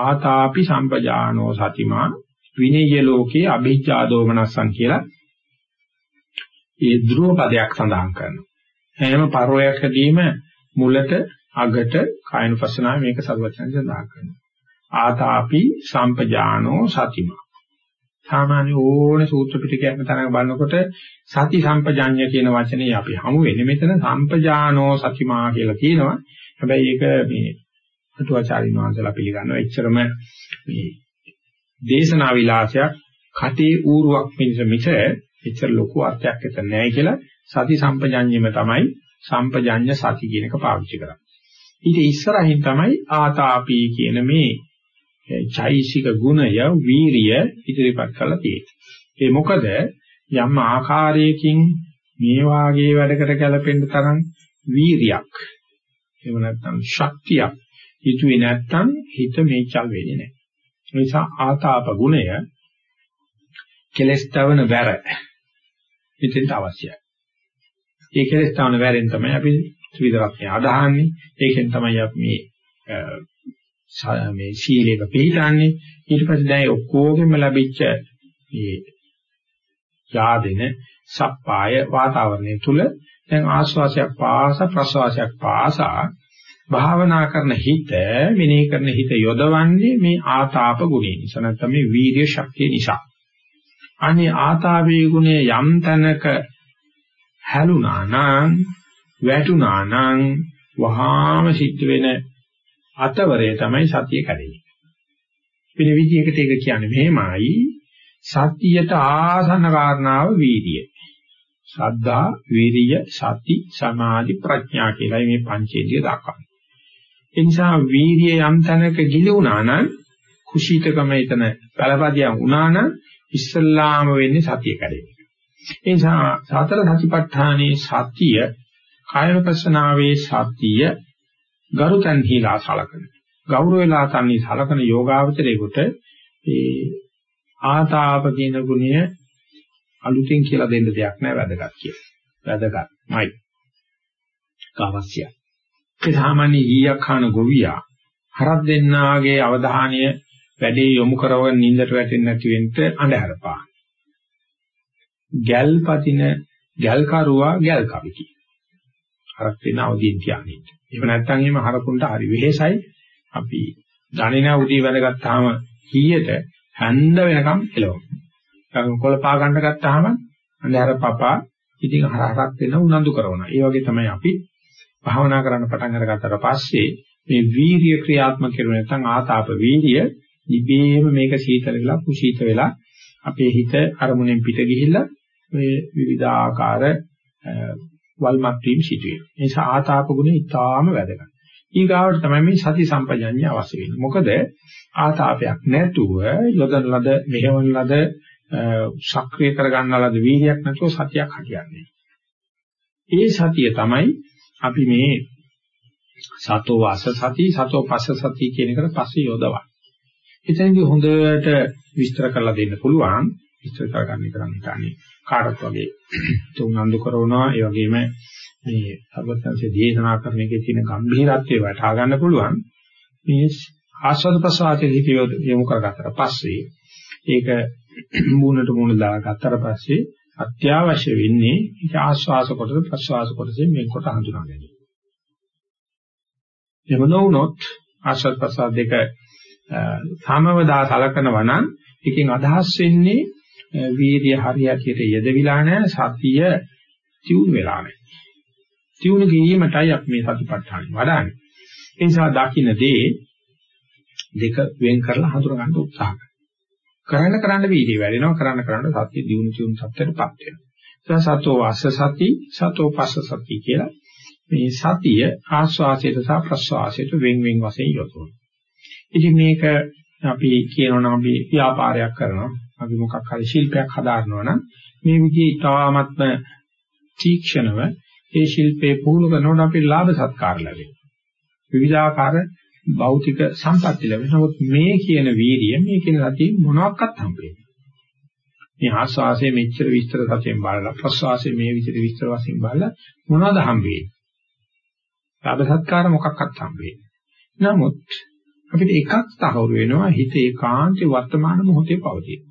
ආතාපි සම්පජානෝ සතිමා විනේය ලෝකේ අභිජ්ජා දෝමනස්සං කියලා ඒ ධ්‍රුව පදයක් සඳහන් කරනවා. හැම පරෝයකදීම මුලට අගට කායනුපස්සනාවේ මේක සර්වචන සඳහන් කරනවා. ආතාපි සම්පජානෝ සතිමා. සාමාන්‍ය ඕන සූත්‍ර පිටකයක්ම තරඟ බලනකොට සති සම්පජාඤ්ඤ කියන වචනේ අපි හමු වෙන්නේ මෙතන සම්පජානෝ සතිමා කියලා කියනවා. හැබැයි ඒක මේ අටුවාචාරින් වහන්සේලා පිළිගන්නවා. එච්චරම මේ දේශනා විලාසයක් කටේ ඌරුවක් මිස මිස එච්චර ලොකු අර්ථයක් එතන නැහැ කියලා සති සම්පජාඤ්ඤෙම තමයි සම්පජඤ්ඤ සති කියන එක පාවිච්චි කරන්නේ. ඊට ඉස්සරහින් තමයි ආතාපි කියන මේ චෛසික ගුණය වීරිය ඉදිරිපත් කරලා තියෙන්නේ. ඒ මොකද යම් ආකාරයකින් මේ වාගේ වැඩකට ගැලපෙන්න තරම් වීරියක් එහෙම නැත්නම් ශක්තියක් හිතුවේ නැත්නම් හිත මේචල් වෙන්නේ නැහැ. ඒ නිසා ආතාප ගුණය කෙලස්තවන වැර හිතෙන්ට අවශ්‍යයි. ඒ කෙලෙස් තවන වැරෙන් තමයි අපි ත්‍රිවිධ රත්නය අදහන්නේ. ඒකෙන් තමයි අපි මේ මේ සීලයක පිළිගන්නේ. ඊට පස්සේ දැන් ඔක්කොගෙම ලැබිච්ච මේ යාදෙන සප්පාය වාතාවරණය තුල දැන් ආස්වාසයක් පාස ප්‍රසවාසයක් පාසා භාවනා කරන හිත මෙනෙහි කරන හිත යොදවන්නේ මේ ආතාප ගුණය නිසා නැත්නම් මේ වීර්ය ශක්තිය නිසා. අනේ ආතාපේ ගුණය යම් තැනක හැලුණා නම් වැටුණා නම් වහාම සිද්ධ වෙන අතවරය තමයි සතිය කැඩෙන්නේ. වෙන විදිහකට ඒක කියන්නේ මෙහෙමයි සතියට ආසන්න කාරණාව වීර්යය. ශ්‍රද්ධා, වීරිය, සති, සමාධි, ප්‍රඥා කියලා මේ පංචේන්ද්‍රිය දක්වන්නේ. ඒ නිසා වීරිය යම් තැනක ගිලුණා නම් කුසීතකම එතන පළපදියම් වුණා නම් ඉස්සල්ලාම වෙන්නේ සතිය කැඩෙන එක. ඒ නිසා සතර සතිපට්ඨානයේ සතිය කායවපසනාවේ සතිය ගරුතන්හිලා සලකන. ගෞරවලා තන්නේ සලකන යෝගාවචරයේකට ඒ ආතාප කියන ගුණය අලුතෙන් කියලා දෙන්න දෙයක් නැහැ වැදගත් කියලා. වැදගත්මයි. අවශ්‍යයි. ඒ සාමාන්‍ය ඊයක් ખાන ගොවියා හරක් දෙන්නාගේ අවධානය වැඩේ යොමු කරවගෙන නින්දට වැටෙන්නේ නැති වෙන්න අඳහරපා. ගල් පතින ගල් කරුවා ගල් කවිති. හරක් දෙන අවදීන් තියාගෙන. එහෙම නැත්නම් එහෙම හරකුන්ට හරි වෙහෙසයි. අපි දණිනා උදී වැඩගත්තාම කීයට හැන්ද වෙනකම් එළවමු. කොළ පා ගන්න ගත්තාම අnder පපා ඉතින් හරහරක් වෙන උනන්දු කරනවා. ඒ වගේ තමයි අපි භාවනා කරන්න පටන් අරගත්තට පස්සේ මේ වීරිය ක්‍රියාත්මක කරුවේ නැත්නම් ආතාප වීරිය ඉබේම මේක සීතල වෙලා කුසීත වෙලා අපේ හිත අරමුණෙන් පිට ගිහිල්ලා මේ විවිධාකාර වල්මත් වීම සිදු වෙනවා. ඒ නිසා ආතාප ගුණය ඉතාම වැදගත්. ඊගාවට තමයි මේ සති සම්පජඤ්ඤය අවශ්‍ය වෙන්නේ. මොකද ආතාපයක් නැතුව යොදන ලද මෙහෙවන ලද සක්‍රිය කර ගන්නා ලද වීර්යයක් නැතුව සතියක් හටියන්නේ. ඒ සතිය තමයි අපි මේ සතෝ වාස සති සතෝ පස්ස සති කියන එකට පස්සේ යොදවන්නේ. එතනදී හොඳට විස්තර කරලා දෙන්න පුළුවන්. විස්තර කරගන්න කරන් හිතන්නේ කාටත් වගේ තුන්වන්දු කරනවා. ඒ වගේම මේ සර්වඥන්සේ දේශනා කරන එකේ තියෙන ගැඹීරත්වය වටහා ගන්න පුළුවන්. මේ ආස්වාද ප්‍රසආතේ හිත යොමු කරගත්තට පස්සේ ඒක මූණට මූණ දාගත්තට පස්සේ අත්‍යවශ්‍ය වෙන්නේ ඒක ආස්වාස කොටස ප්‍රසවාස කොටසෙන් මේකට හඳුනා ගැනීම. එහෙම නොවුනොත් ආස්වාද ප්‍රසආද දෙක සමවදා සලකනවා නම් එකකින් අදහස් වෙන්නේ වීර්ය හරියට යෙදවිලා නැහැ සතිය තියුණු වෙලා නැහැ. තියුණු කිරීමටයි අපි මේ සතිපට්ඨාන වඩන්නේ. ඒ නිසා දකින්න දේ දෙක වෙන් කරලා හඳුනා ගන්න උත්සාහ කරන්න කරන්න වීර්ය වැඩෙනවා කරන්න කරන්න සතිය දියුණු තියුණු තත්ත්වයටපත් වෙනවා. ඒ සතෝ වාස සති සතෝ පස්ස සති කියලා මේ සතිය ආස්වාසයට සහ ප්‍රස්වාසයට වෙන් වෙන් වශයෙන් යොදවනවා. ඉතින් මේක අපි කියනවා අපි ව්‍යාපාරයක් කරනවා අපි මොකක් හරි ශිල්පයක් හදාරනවා නම් මේ විදිහේ ඊටාත්ම තීක්ෂණව ඒ ශිල්පේ පුහුණු කරනකොට අපිට ලාභ සත්කාර ලැබෙනවා. විවිධාකාර භෞතික සම්පatti ලැබෙනවා. නමුත් මේ කියන වීර්යය මේ කියන සතිය මොනවාක්වත් හම්බෙන්නේ. මේ ආස්වාසයේ මෙච්චර විස්තර සතියෙන් බලලා ප්‍රස්වාසයේ මේ විදිහට විස්තර වශයෙන් බලලා මොනවද හම්බෙන්නේ? ලාභ සත්කාර මොකක්වත් හම්බෙන්නේ. නමුත් අපිට එකක් තහවුරු වෙනවා හිත ඒකාන්තේ වර්තමාන මොහොතේ පවතින.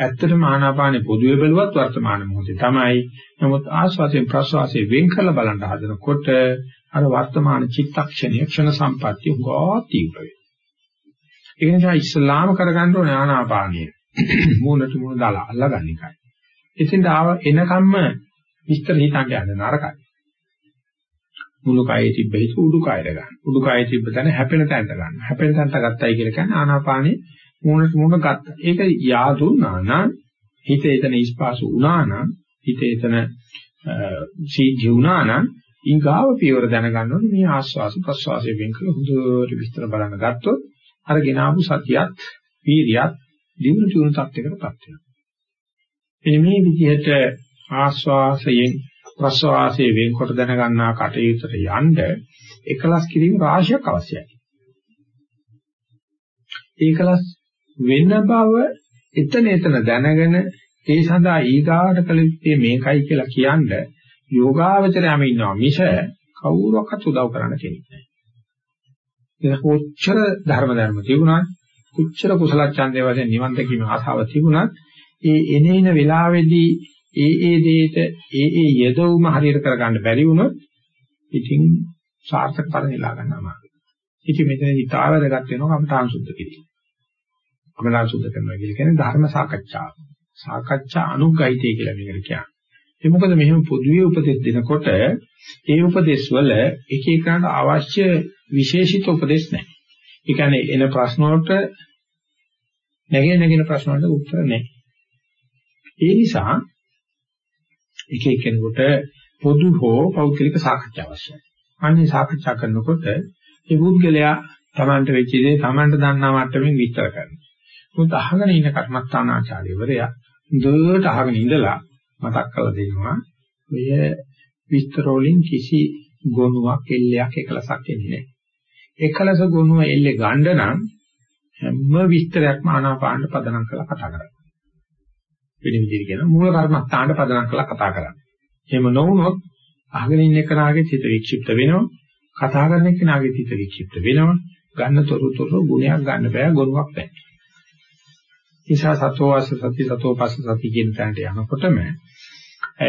ඇත්තටම ආනාපානේ පොදුවේ බැලුවත් වර්තමාන මොහොතේ තමයි. නමුත් ආස්වාසයෙන් ප්‍රස්වාසයෙන් වෙන් කරලා බලන්න හදනකොට අර වර්තමාන චිත්තක්ෂණයේ ක්ෂණ සම්පත්තිය ගෝති උපවේ. ඒ නිසා ඉස්ලාම කරගන්න ඕනේ ආනාපානිය. මූලට මූල දාලා අල්ලගන්න එකයි. ඉතින් ආව එනකම්ම විස්තර හිතන්න යන්න නරකයි. මුළු කයේ තිබ්බ හිත උඩු කයට ගන්න. උඩු කයේ තිබ්බ තැන හැපෙන තැනට ගන්න. හැපෙන තැනට ගත්තයි කියලා කියන්නේ ආනාපානේ මූණට මූණ ගත්තා. ඒක යාදුනා නම් හිත එතන ඉස්පාසු වුණා නම් හිත එතන සීජි වුණා නම් ඊගාව පියවර දැනගන්න ඕනේ මේ ආස්වාස ප්‍රස්වාසයෙන් වෙන් කළ හොඳට විස්තර බලන්න ගත්තොත් අර ගෙනාවු සතියත් වීරියත් දිනු තුන තත්යකටපත් වෙනවා. එනි මේ විදිහට ආස්වාසයෙන් ප්‍රස්වාසයේ වෙන්කොට දැනගන්නා කටයුත්තට යන්න එකලස් කිරීම රාශියක් අවශ්‍යයි. ඒකලස් වෙන බව එතන එතන දැනගෙන ඒ සඳහා ඊගාවට කළ යුත්තේ මේකයි කියලා කියන්නේ යෝගාවචරයම ඉන්නවා මිස කවුරක්වත් උදව් කරන්න කෙනෙක් නැහැ. ඒක කොච්චර ධර්ම ධර්ම තිබුණත් කොච්චර කුසල ඡන්දේ වශයෙන් නිවන් දැකීමේ ආසාව තිබුණත් ඒ එනේන වෙලාවේදී ඒ ඒ දෙයට ඒ ඒ යෙදවුම හරියට කරගන්න බැරි වුණොත් ඉතින් සාර්ථක ඵල නෙලා ගන්න අමාරුයි. ඉතින් මෙතන හිතාව වැදගත් වෙනවා අපතාන් සුද්ධ කිරීම. අපතාන් සුද්ධ කරනවා කියන්නේ ධර්ම සාකච්ඡාව. සාකච්ඡා අනුග්‍රහිතය කියලා මේකට කියන්නේ. ඒ මොකද මෙහෙම පොදුවේ උපදෙස් දෙනකොට ඒ උපදෙස් වල එක එකකට අවශ්‍ය විශේෂිත උපදෙස් නැහැ. ඒ කියන්නේ එන ප්‍රශ්න වලට නැගෙන නැගෙන ප්‍රශ්න වලට උත්තර නැහැ. ඒ නිසා එක එක්කෙනෙකුට පොදු හෝ පෞද්ගලික සාකච්ඡා අවශ්‍යයි. අන්නේ සාකච්ඡා කරනකොට ඒ පුද්ගලයා Tamanට වෙච්ච දේ Tamanට දන්නා මට්ටමින් විස්තර කරනවා. මොකද අහගෙන ඉන්න කර්මස්ථානාචාර්යවරයා දුරට අහගෙන ඉඳලා මතක් කරලා දෙනවා ඔය විස්තර වලින් කිසි ගොනුවක් එල්ලයක් එකලසක් එන්නේ නැහැ. එකලස ගොනුව එල්ලේ ගන්න නම් හැම විස්තරයක්ම ආනාපානට පදනම් කරලා කතා කරන්න. වෙන විදිහට කියන මූල කර්මස්ථානට පදනම් කරලා කතා කරන්න. එහෙම නොවුනොත් අහගෙන ඉන්න කෙනාගේ සිත වික්ෂිප්ත වෙනවා. කතා කරන කෙනාගේ සිත වික්ෂිප්ත වෙනවා. ගන්න තොරතුරු ගුණයක් ගන්න බෑ ගොනුවක් බෑ. නිසා සතෝ වාස සති සතෝ පස්ස සති කියන තැනට යනකොටම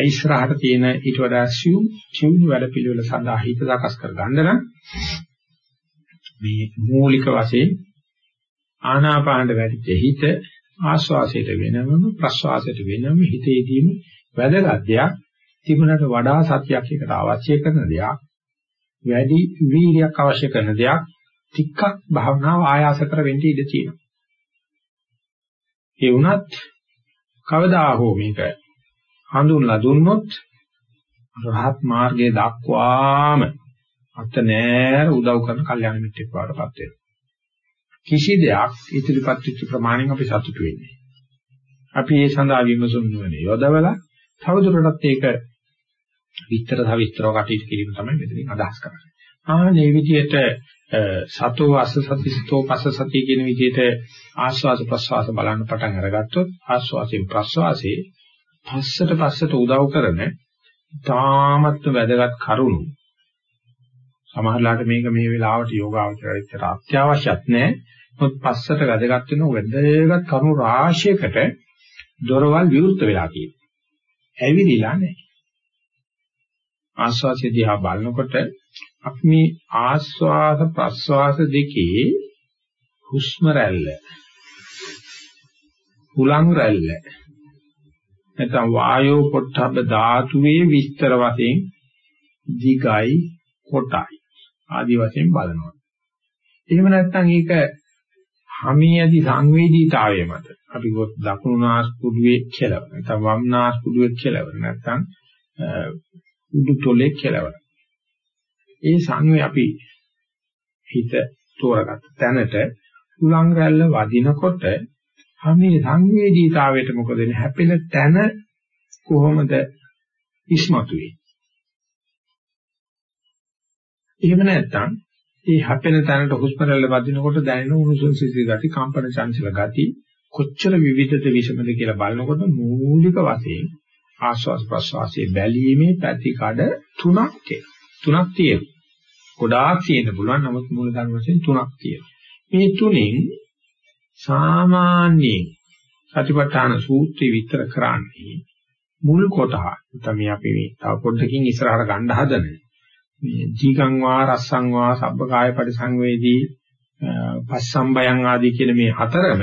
ඉස්සරහට තියෙන ඊට වඩා සිව් සිව් වැඩ පිළිවෙල සඳහා හිත සකස් කර ගන්න නම් මේ මූලික වශයෙන් ආනාපානට වැඩිච්ච හිත ආස්වාසයට වෙනම ප්‍රස්වාසයට වෙනම හිතේදීම වැදගත් දෙයක්. තිබුණට වඩා සතියක් එකට අවශ්‍ය කරන දෙයක්. වැඩි වීර්යයක් අවශ්‍ය කරන දෙයක්. ටිකක් භාවනාව ආයාස කර වෙන්න ඉඩ තියෙනවා. ඒ වුණත් කවදා හෝ මේක හඳුන්ලා දුන්නොත් රහත් මාර්ගයේ දක්වාම අත නෑර උදව් කරන කල්යාණ මිත්‍රෙක් වඩපත් වෙනවා. කිසි දෙයක් ඉදිරිපත් වෙච්ච ප්‍රමාණයෙන් අපි සතුටු වෙන්නේ. අපි ඒ සඳහා විමසුම් නුවණ යොදවලා තවදුරටත් ඒක විස්තර සවිස්තරව කටයුතු කිරීම තමයි මෙතනින් අදහස් කරන්නේ. ආනේ විදිහට සතෝ අස්ස සති සතෝ පස්ස සති කියන විදිහට ආස්වාස ප්‍රස්වාස බලන්න පටන් අරගත්තොත් ආස්වාසයෙන් ප්‍රස්වාසයේ පස්සට පස්සට උදව් කරන තාමත් වැදගත් කරුණු සමහරලාට මේක මේ වෙලාවට යෝගාවචරයට අත්‍යවශ්‍යත් නැහැ. මොකද පස්සට වැදගත් වෙන වැදගත් කරුණු රාශියකට දොරවල් විවෘත වෙලා තියෙනවා. ඇවිදිලා නැහැ. ආස්වාසිය දිහා බලනකොට අපි මේ ආස්වාස ප්‍රස්වාස දෙකේ හුස්ම රැල්ල. හුලං රැල්ල. නැත්නම් වායෝ පොට්ටබ්බ ධාතුවේ විස්තර වශයෙන් දිගයි කොටයි. ආදි වශයෙන් බලනවා. එහෙම නැත්නම් ඒක හමියදි සංවේදීතාවය මත. අපි ගොත් දකුණු නාස්පුඩුවේ කෙලවර නැත්නම් වම් නාස්පුඩුවේ කෙලවර නැත්නම් උඩු තොලේ කෙලවර. ඒ සංවේ අපි හිත තෝරගත්ත තැනට උලං රැල්ල වදිනකොට මේ සංවේදීතාවයට මොකද වෙන්නේ? හැපෙන තැන කොහොමද ඉස්මතු වෙන්නේ එහෙම නැත්නම් ඒ හැපෙන තැනට හුස්ම රැල්ල වදිනකොට දැනෙන උණුසුම් සිසිල් ගති කම්පන චංචල ගති කොච්චර විවිධද විෂමද කියලා බලනකොට මූලික වශයෙන් ආස්වාස් ප්‍රස්වාසයේ බැලීමේ පැතිකඩ තුනක් තුනක් තියෙනවා. ගොඩාක් තියෙන්න පුළුවන්. නමුත් මූල ධර්ම වශයෙන් තුනක් තියෙනවා. මේ තුනෙන් සාමාන්‍යයෙන් සතිපට්ඨාන සූත්‍රය විතර කරන්නේ මුල් කොටහ. තමයි අපි මේ තව පොඩ්ඩකින් ඉස්සරහට ගන්න හදන. මේ ජීකං වා රස්සං වා සබ්බකාය පරිසංවේදී පස්සම්බයං ආදී කියන මේ හතරම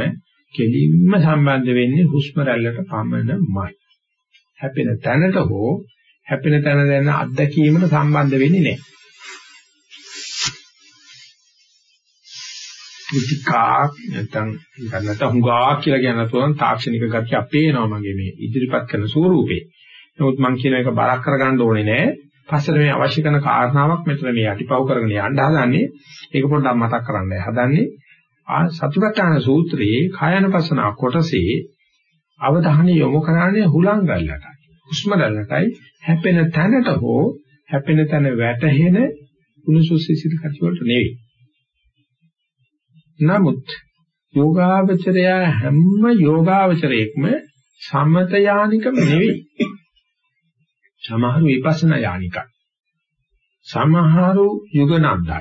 කෙලින්ම සම්බන්ධ වෙන්නේ හුස්ම රැල්ලට පමණයි. හැපෙන තැනට හෝ හැපෙන තැන දැන අත්දැකීමට සම්බන්ධ වෙන්නේ නැහැ. විතිකාක් නැත්නම් ඉන්නත හුඟා කියලා කියන තුන තාක්ෂණික ගතිය අපේ එනවා මගේ මේ ඉදිරිපත් කරන ස්වරූපේ. නමුත් මම කියන එක බරක් කරගන්න ඕනේ නැහැ. පස්සට මේ අවශ්‍ය කරන කාරණාවක් මෙතන මේ යටිපව් කරගෙන යන්න හදන්නේ. ඒක පොඩ්ඩක් මතක් කරන්නයි හදන්නේ. ආ සතුටාන සූත්‍රයේ කායනපසන කොටසේ අවධානය යොමු කරන්නේ හුලං ගල්ලටයි. හුස්ම ගල්ලටයි. හැපෙන තැනට හෝ හැපෙන තැන වැටහෙන උණුසුසිසිත කටි වලට නෙවෙයි. නමුත් යෝගාවචරය හැම යෝගාවචරයකම සමත යානිකම නෙවෙයි සමහරු විපස්සනා යානිකයි. සමහරු යුගනන්දයි.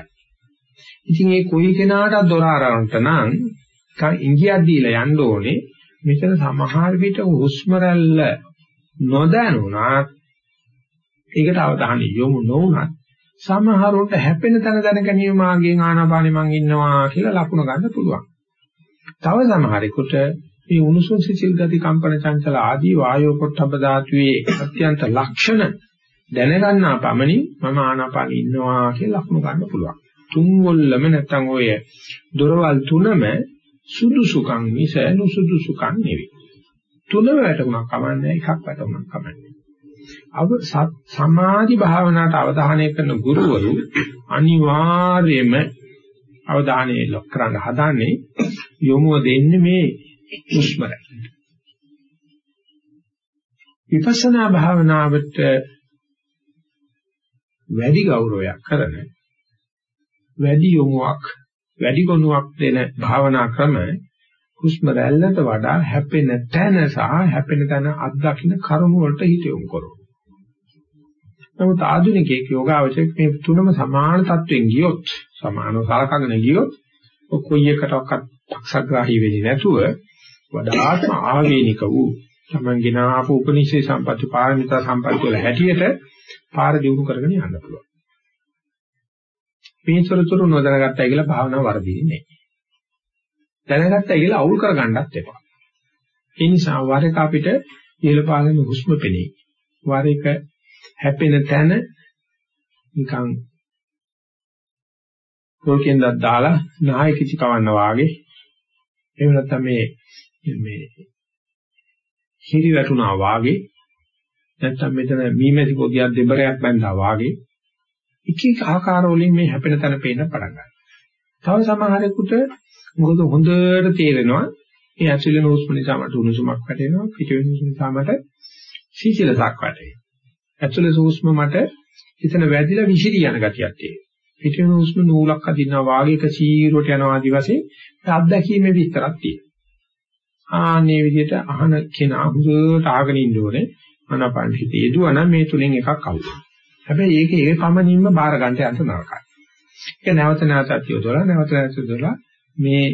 ඉතින් ඒ කොයි කෙනාට දොර ආරවන්ට නම් ඉංගියක් දීලා යන්න ඕනේ. මෙතන සමහර විට හුස්ම රැල්ල නොදැනුණා ඒකට අවධානය යොමු නොවුණත් සමහරවිට හැපෙන තැන දැන ගැනීම මාගෙන් ආනාපානෙ මං ඉන්නවා කියලා ලකුණ ගන්න පුළුවන්. තව සමහරෙකුට මේ උණුසුම් සිසිල් ගති කම්පන චංචල ආදී වායෝ පොට්ටබ්බ ධාතුවේ අත්‍යන්ත ලක්ෂණ දැනගන්නා පමණින් මම ආනාපාන ඉන්නවා කියලා ලක්ෂණ ගන්න පුළුවන්. තුන් වොල්ලම නැත්තම් ඔය දොරවල් තුනම සුදුසුකම් මිස නුසුදුසුකම් නෙවෙයි. තුන වැටුණක් කමන්නේ එකක් වැටුණක් කමන්නේ. අව සමාධි භාවනාවට අවධානය කරන ගුරුවරු අනිවාර්යයෙන්ම අවධානය ලොක් කරන්න හදන්නේ යොමුව දෙන්නේ මේ උස්මරයි. විපස්සනා භාවනාවට වැඩි ගෞරවයක් කරන වැඩි යොමුවක් වැඩි ගුණයක් දෙන භාවනා ක්‍රම හුස්ම රැල්ලට වඩා හැපෙන තැන සහ හැපෙන තැන අත්දකින්න කර්ම වලට හිත යොමු කරනවා. නමුත් ආධුනිකයෙක් යෝගාවචරයක් මේ තුනම සමාන තත්වෙන් ගියොත් සමානව සලකගෙන ගියොත් කොයි එකටවත් පක්ෂග්‍රාහී වෙන්නේ නැතුව වඩාත්ම ආවේනික වූ තමන්ගෙන ආපු උපනිෂේ සම්පatti පාරමිතා සම්පatti වල හැටියට පාර දියුණු කරගෙන යන්න පුළුවන්. මේ සොරතුරු නොදැනගත්තයි කියලා භාවනාව වර්ධින්නේ නැහැ. දැනගත්තයි කියලා අවුල් කරගන්නත් එපා. ඒ නිසා වර එක අපිට ඉහළ පාලන හුස්ම පෙනේ. වර එක හැපෙන තැන නිකන් පොල්කෙන් දත් දාලා නාය කිචි කවන්න වාගේ එහෙම නැත්නම් මේ මේ හිරි වැටුණා වාගේ නැත්නම් මෙතන මීමැසි පොදියක් දෙබරයක් බැඳා වාගේ එක එක ආකාර වලින් මේ හැපෙන තැන පේන්න පටන් ගන්නවා. තව සමහරෙකුට මොකද හොඳට තේරෙනවා මේ ඇතුළේ නෝස්ම නිසා මට උණුසුමක් වැටෙනවා පිටවෙන නිසා මට සීසලසක් වැටෙනවා. ඇතුළේ සූස්ම මට එතන වැදිලා විසිරී යන ගතියක් තියෙනවා. පිටවෙන උස්ම නූලක් අදිනවා වාගේක සීරුවට යනවා ආදි වශයෙන් අත්දැකීමේ විස්තරක් තියෙනවා. ආන්නේ විදිහට අහන කෙනා හුදුට ආගෙන ඉන්න ඕනේ. අනපන් හිතේ දුවනම් මේ තුනෙන් එකක් අවුල්. හැබැයි ඒක ඒ පමණින්ම බාර ගන්නට යන්න නරකයි. ඒක නැවත නැවතත් යොදලා නැවත නැවතත් යොදලා මේ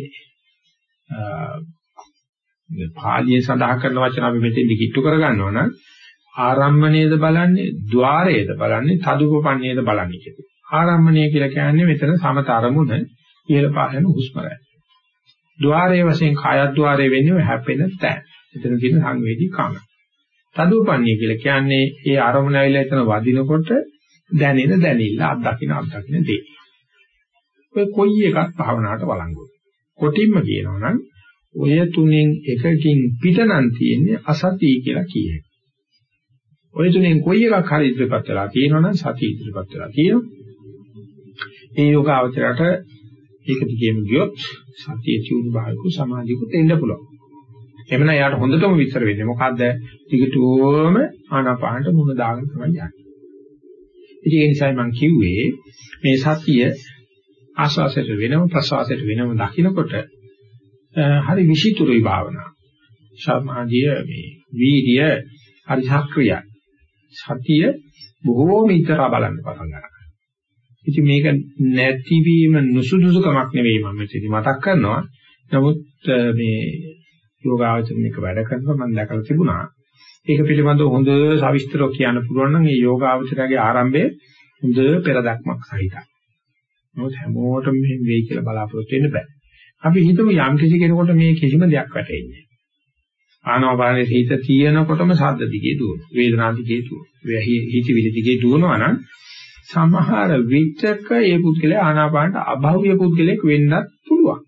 මේ පාළියේ සඳහන් කරන වචන අපි මෙතෙන්දි කිට්ටු කරගන්නවා නම් ආරම්මණයද බලන්නේ, ద్వාරයේද බලන්නේ, තදුපපන්නේද බලන්නේ කියන්නේ. ආරම්මණය කියලා කියන්නේ මෙතන සමත අරමුණ ඉහළ පහළ හුස්මරයි. ద్వාරයේ වශයෙන් කායද්්වාරයේ වෙන්නේ හැපෙන තැන. එතන කියන සංවේදී කාම. තදුපපන්නේ කියලා කියන්නේ ඒ අරමුණ ඇවිල්ලා එතන වදිනකොට දැනෙන දැනෙන්න අත්දකින්න අත්දකින්න දේ. ඔය කොයි එකක් භාවනාවට වළංගුයි. කොටින්ම කියනවා නම් ඔය තුනෙන් එකකින් පිටනම් තියෙන්නේ අසතිය කියලා කියන්නේ. ඔය තුනෙන් කොයි එකක් හරි ඉදිරිපත් වෙලා තියෙනවනම් සතිය ඉදිරිපත් වෙලා තියෙනවා. ඒ යෝගාවචරයට ඒක දිගේම ගියොත් සතිය චුණු භාවිකු සමාධියකුත් එන්න පුළුවන්. එමනම් යාට හොඳටම විතර වෙන්නේ මොකද්ද? ටිකටෝම ආනාපානට මුණ දාගෙන තමයි යන්නේ. ඉතින් ඒ නිසා මම කිව්වේ මේ සතිය ආස්වාසයට වෙනම ප්‍රසවාසයට වෙනම දකින්නකොට හරි විචිතුරුයි භාවනාව. සමාධිය මේ වීර්ය හරි සක්‍රියයි. සතිය බොහෝම ඉතර බලන්න පටන් ගන්නවා. ඉතින් මේක නැතිවීම නුසුදුසුකමක් නෙවෙයි මම මෙතනදි මතක් කරනවා. නමුත් මේ යෝගාවචරණයක වැඩ කරනකොට මම දැකලා තිබුණා. ඒක පිළිබඳව හොඳ සවිස්තරව කියන්න පුළුවන් නම් ඒ යෝගාවචරයේ ආරම්භයේ හොඳ පෙරදක්මක් සහිතයි. නමුත් හැමෝටම මෙහෙම වෙයි කියලා බලාපොරොත්තු වෙන්න බෑ. අපි හිතමු යම් කිසි කෙනෙකුට මේ කිසිම දෙයක් වැටෙන්නේ නැහැ. ආනෝපානයේ හිත තියෙනකොටම ශබ්ද දිගේ දුවන. වේදනා දිගේ දුවන. හිතවිලි දිගේ දුවනවා නම් සමහර විචක ඒ පුද්ගලයා ආනාපානට අභෞවිය පුද්ගලෙක් වෙන්නත් පුළුවන්.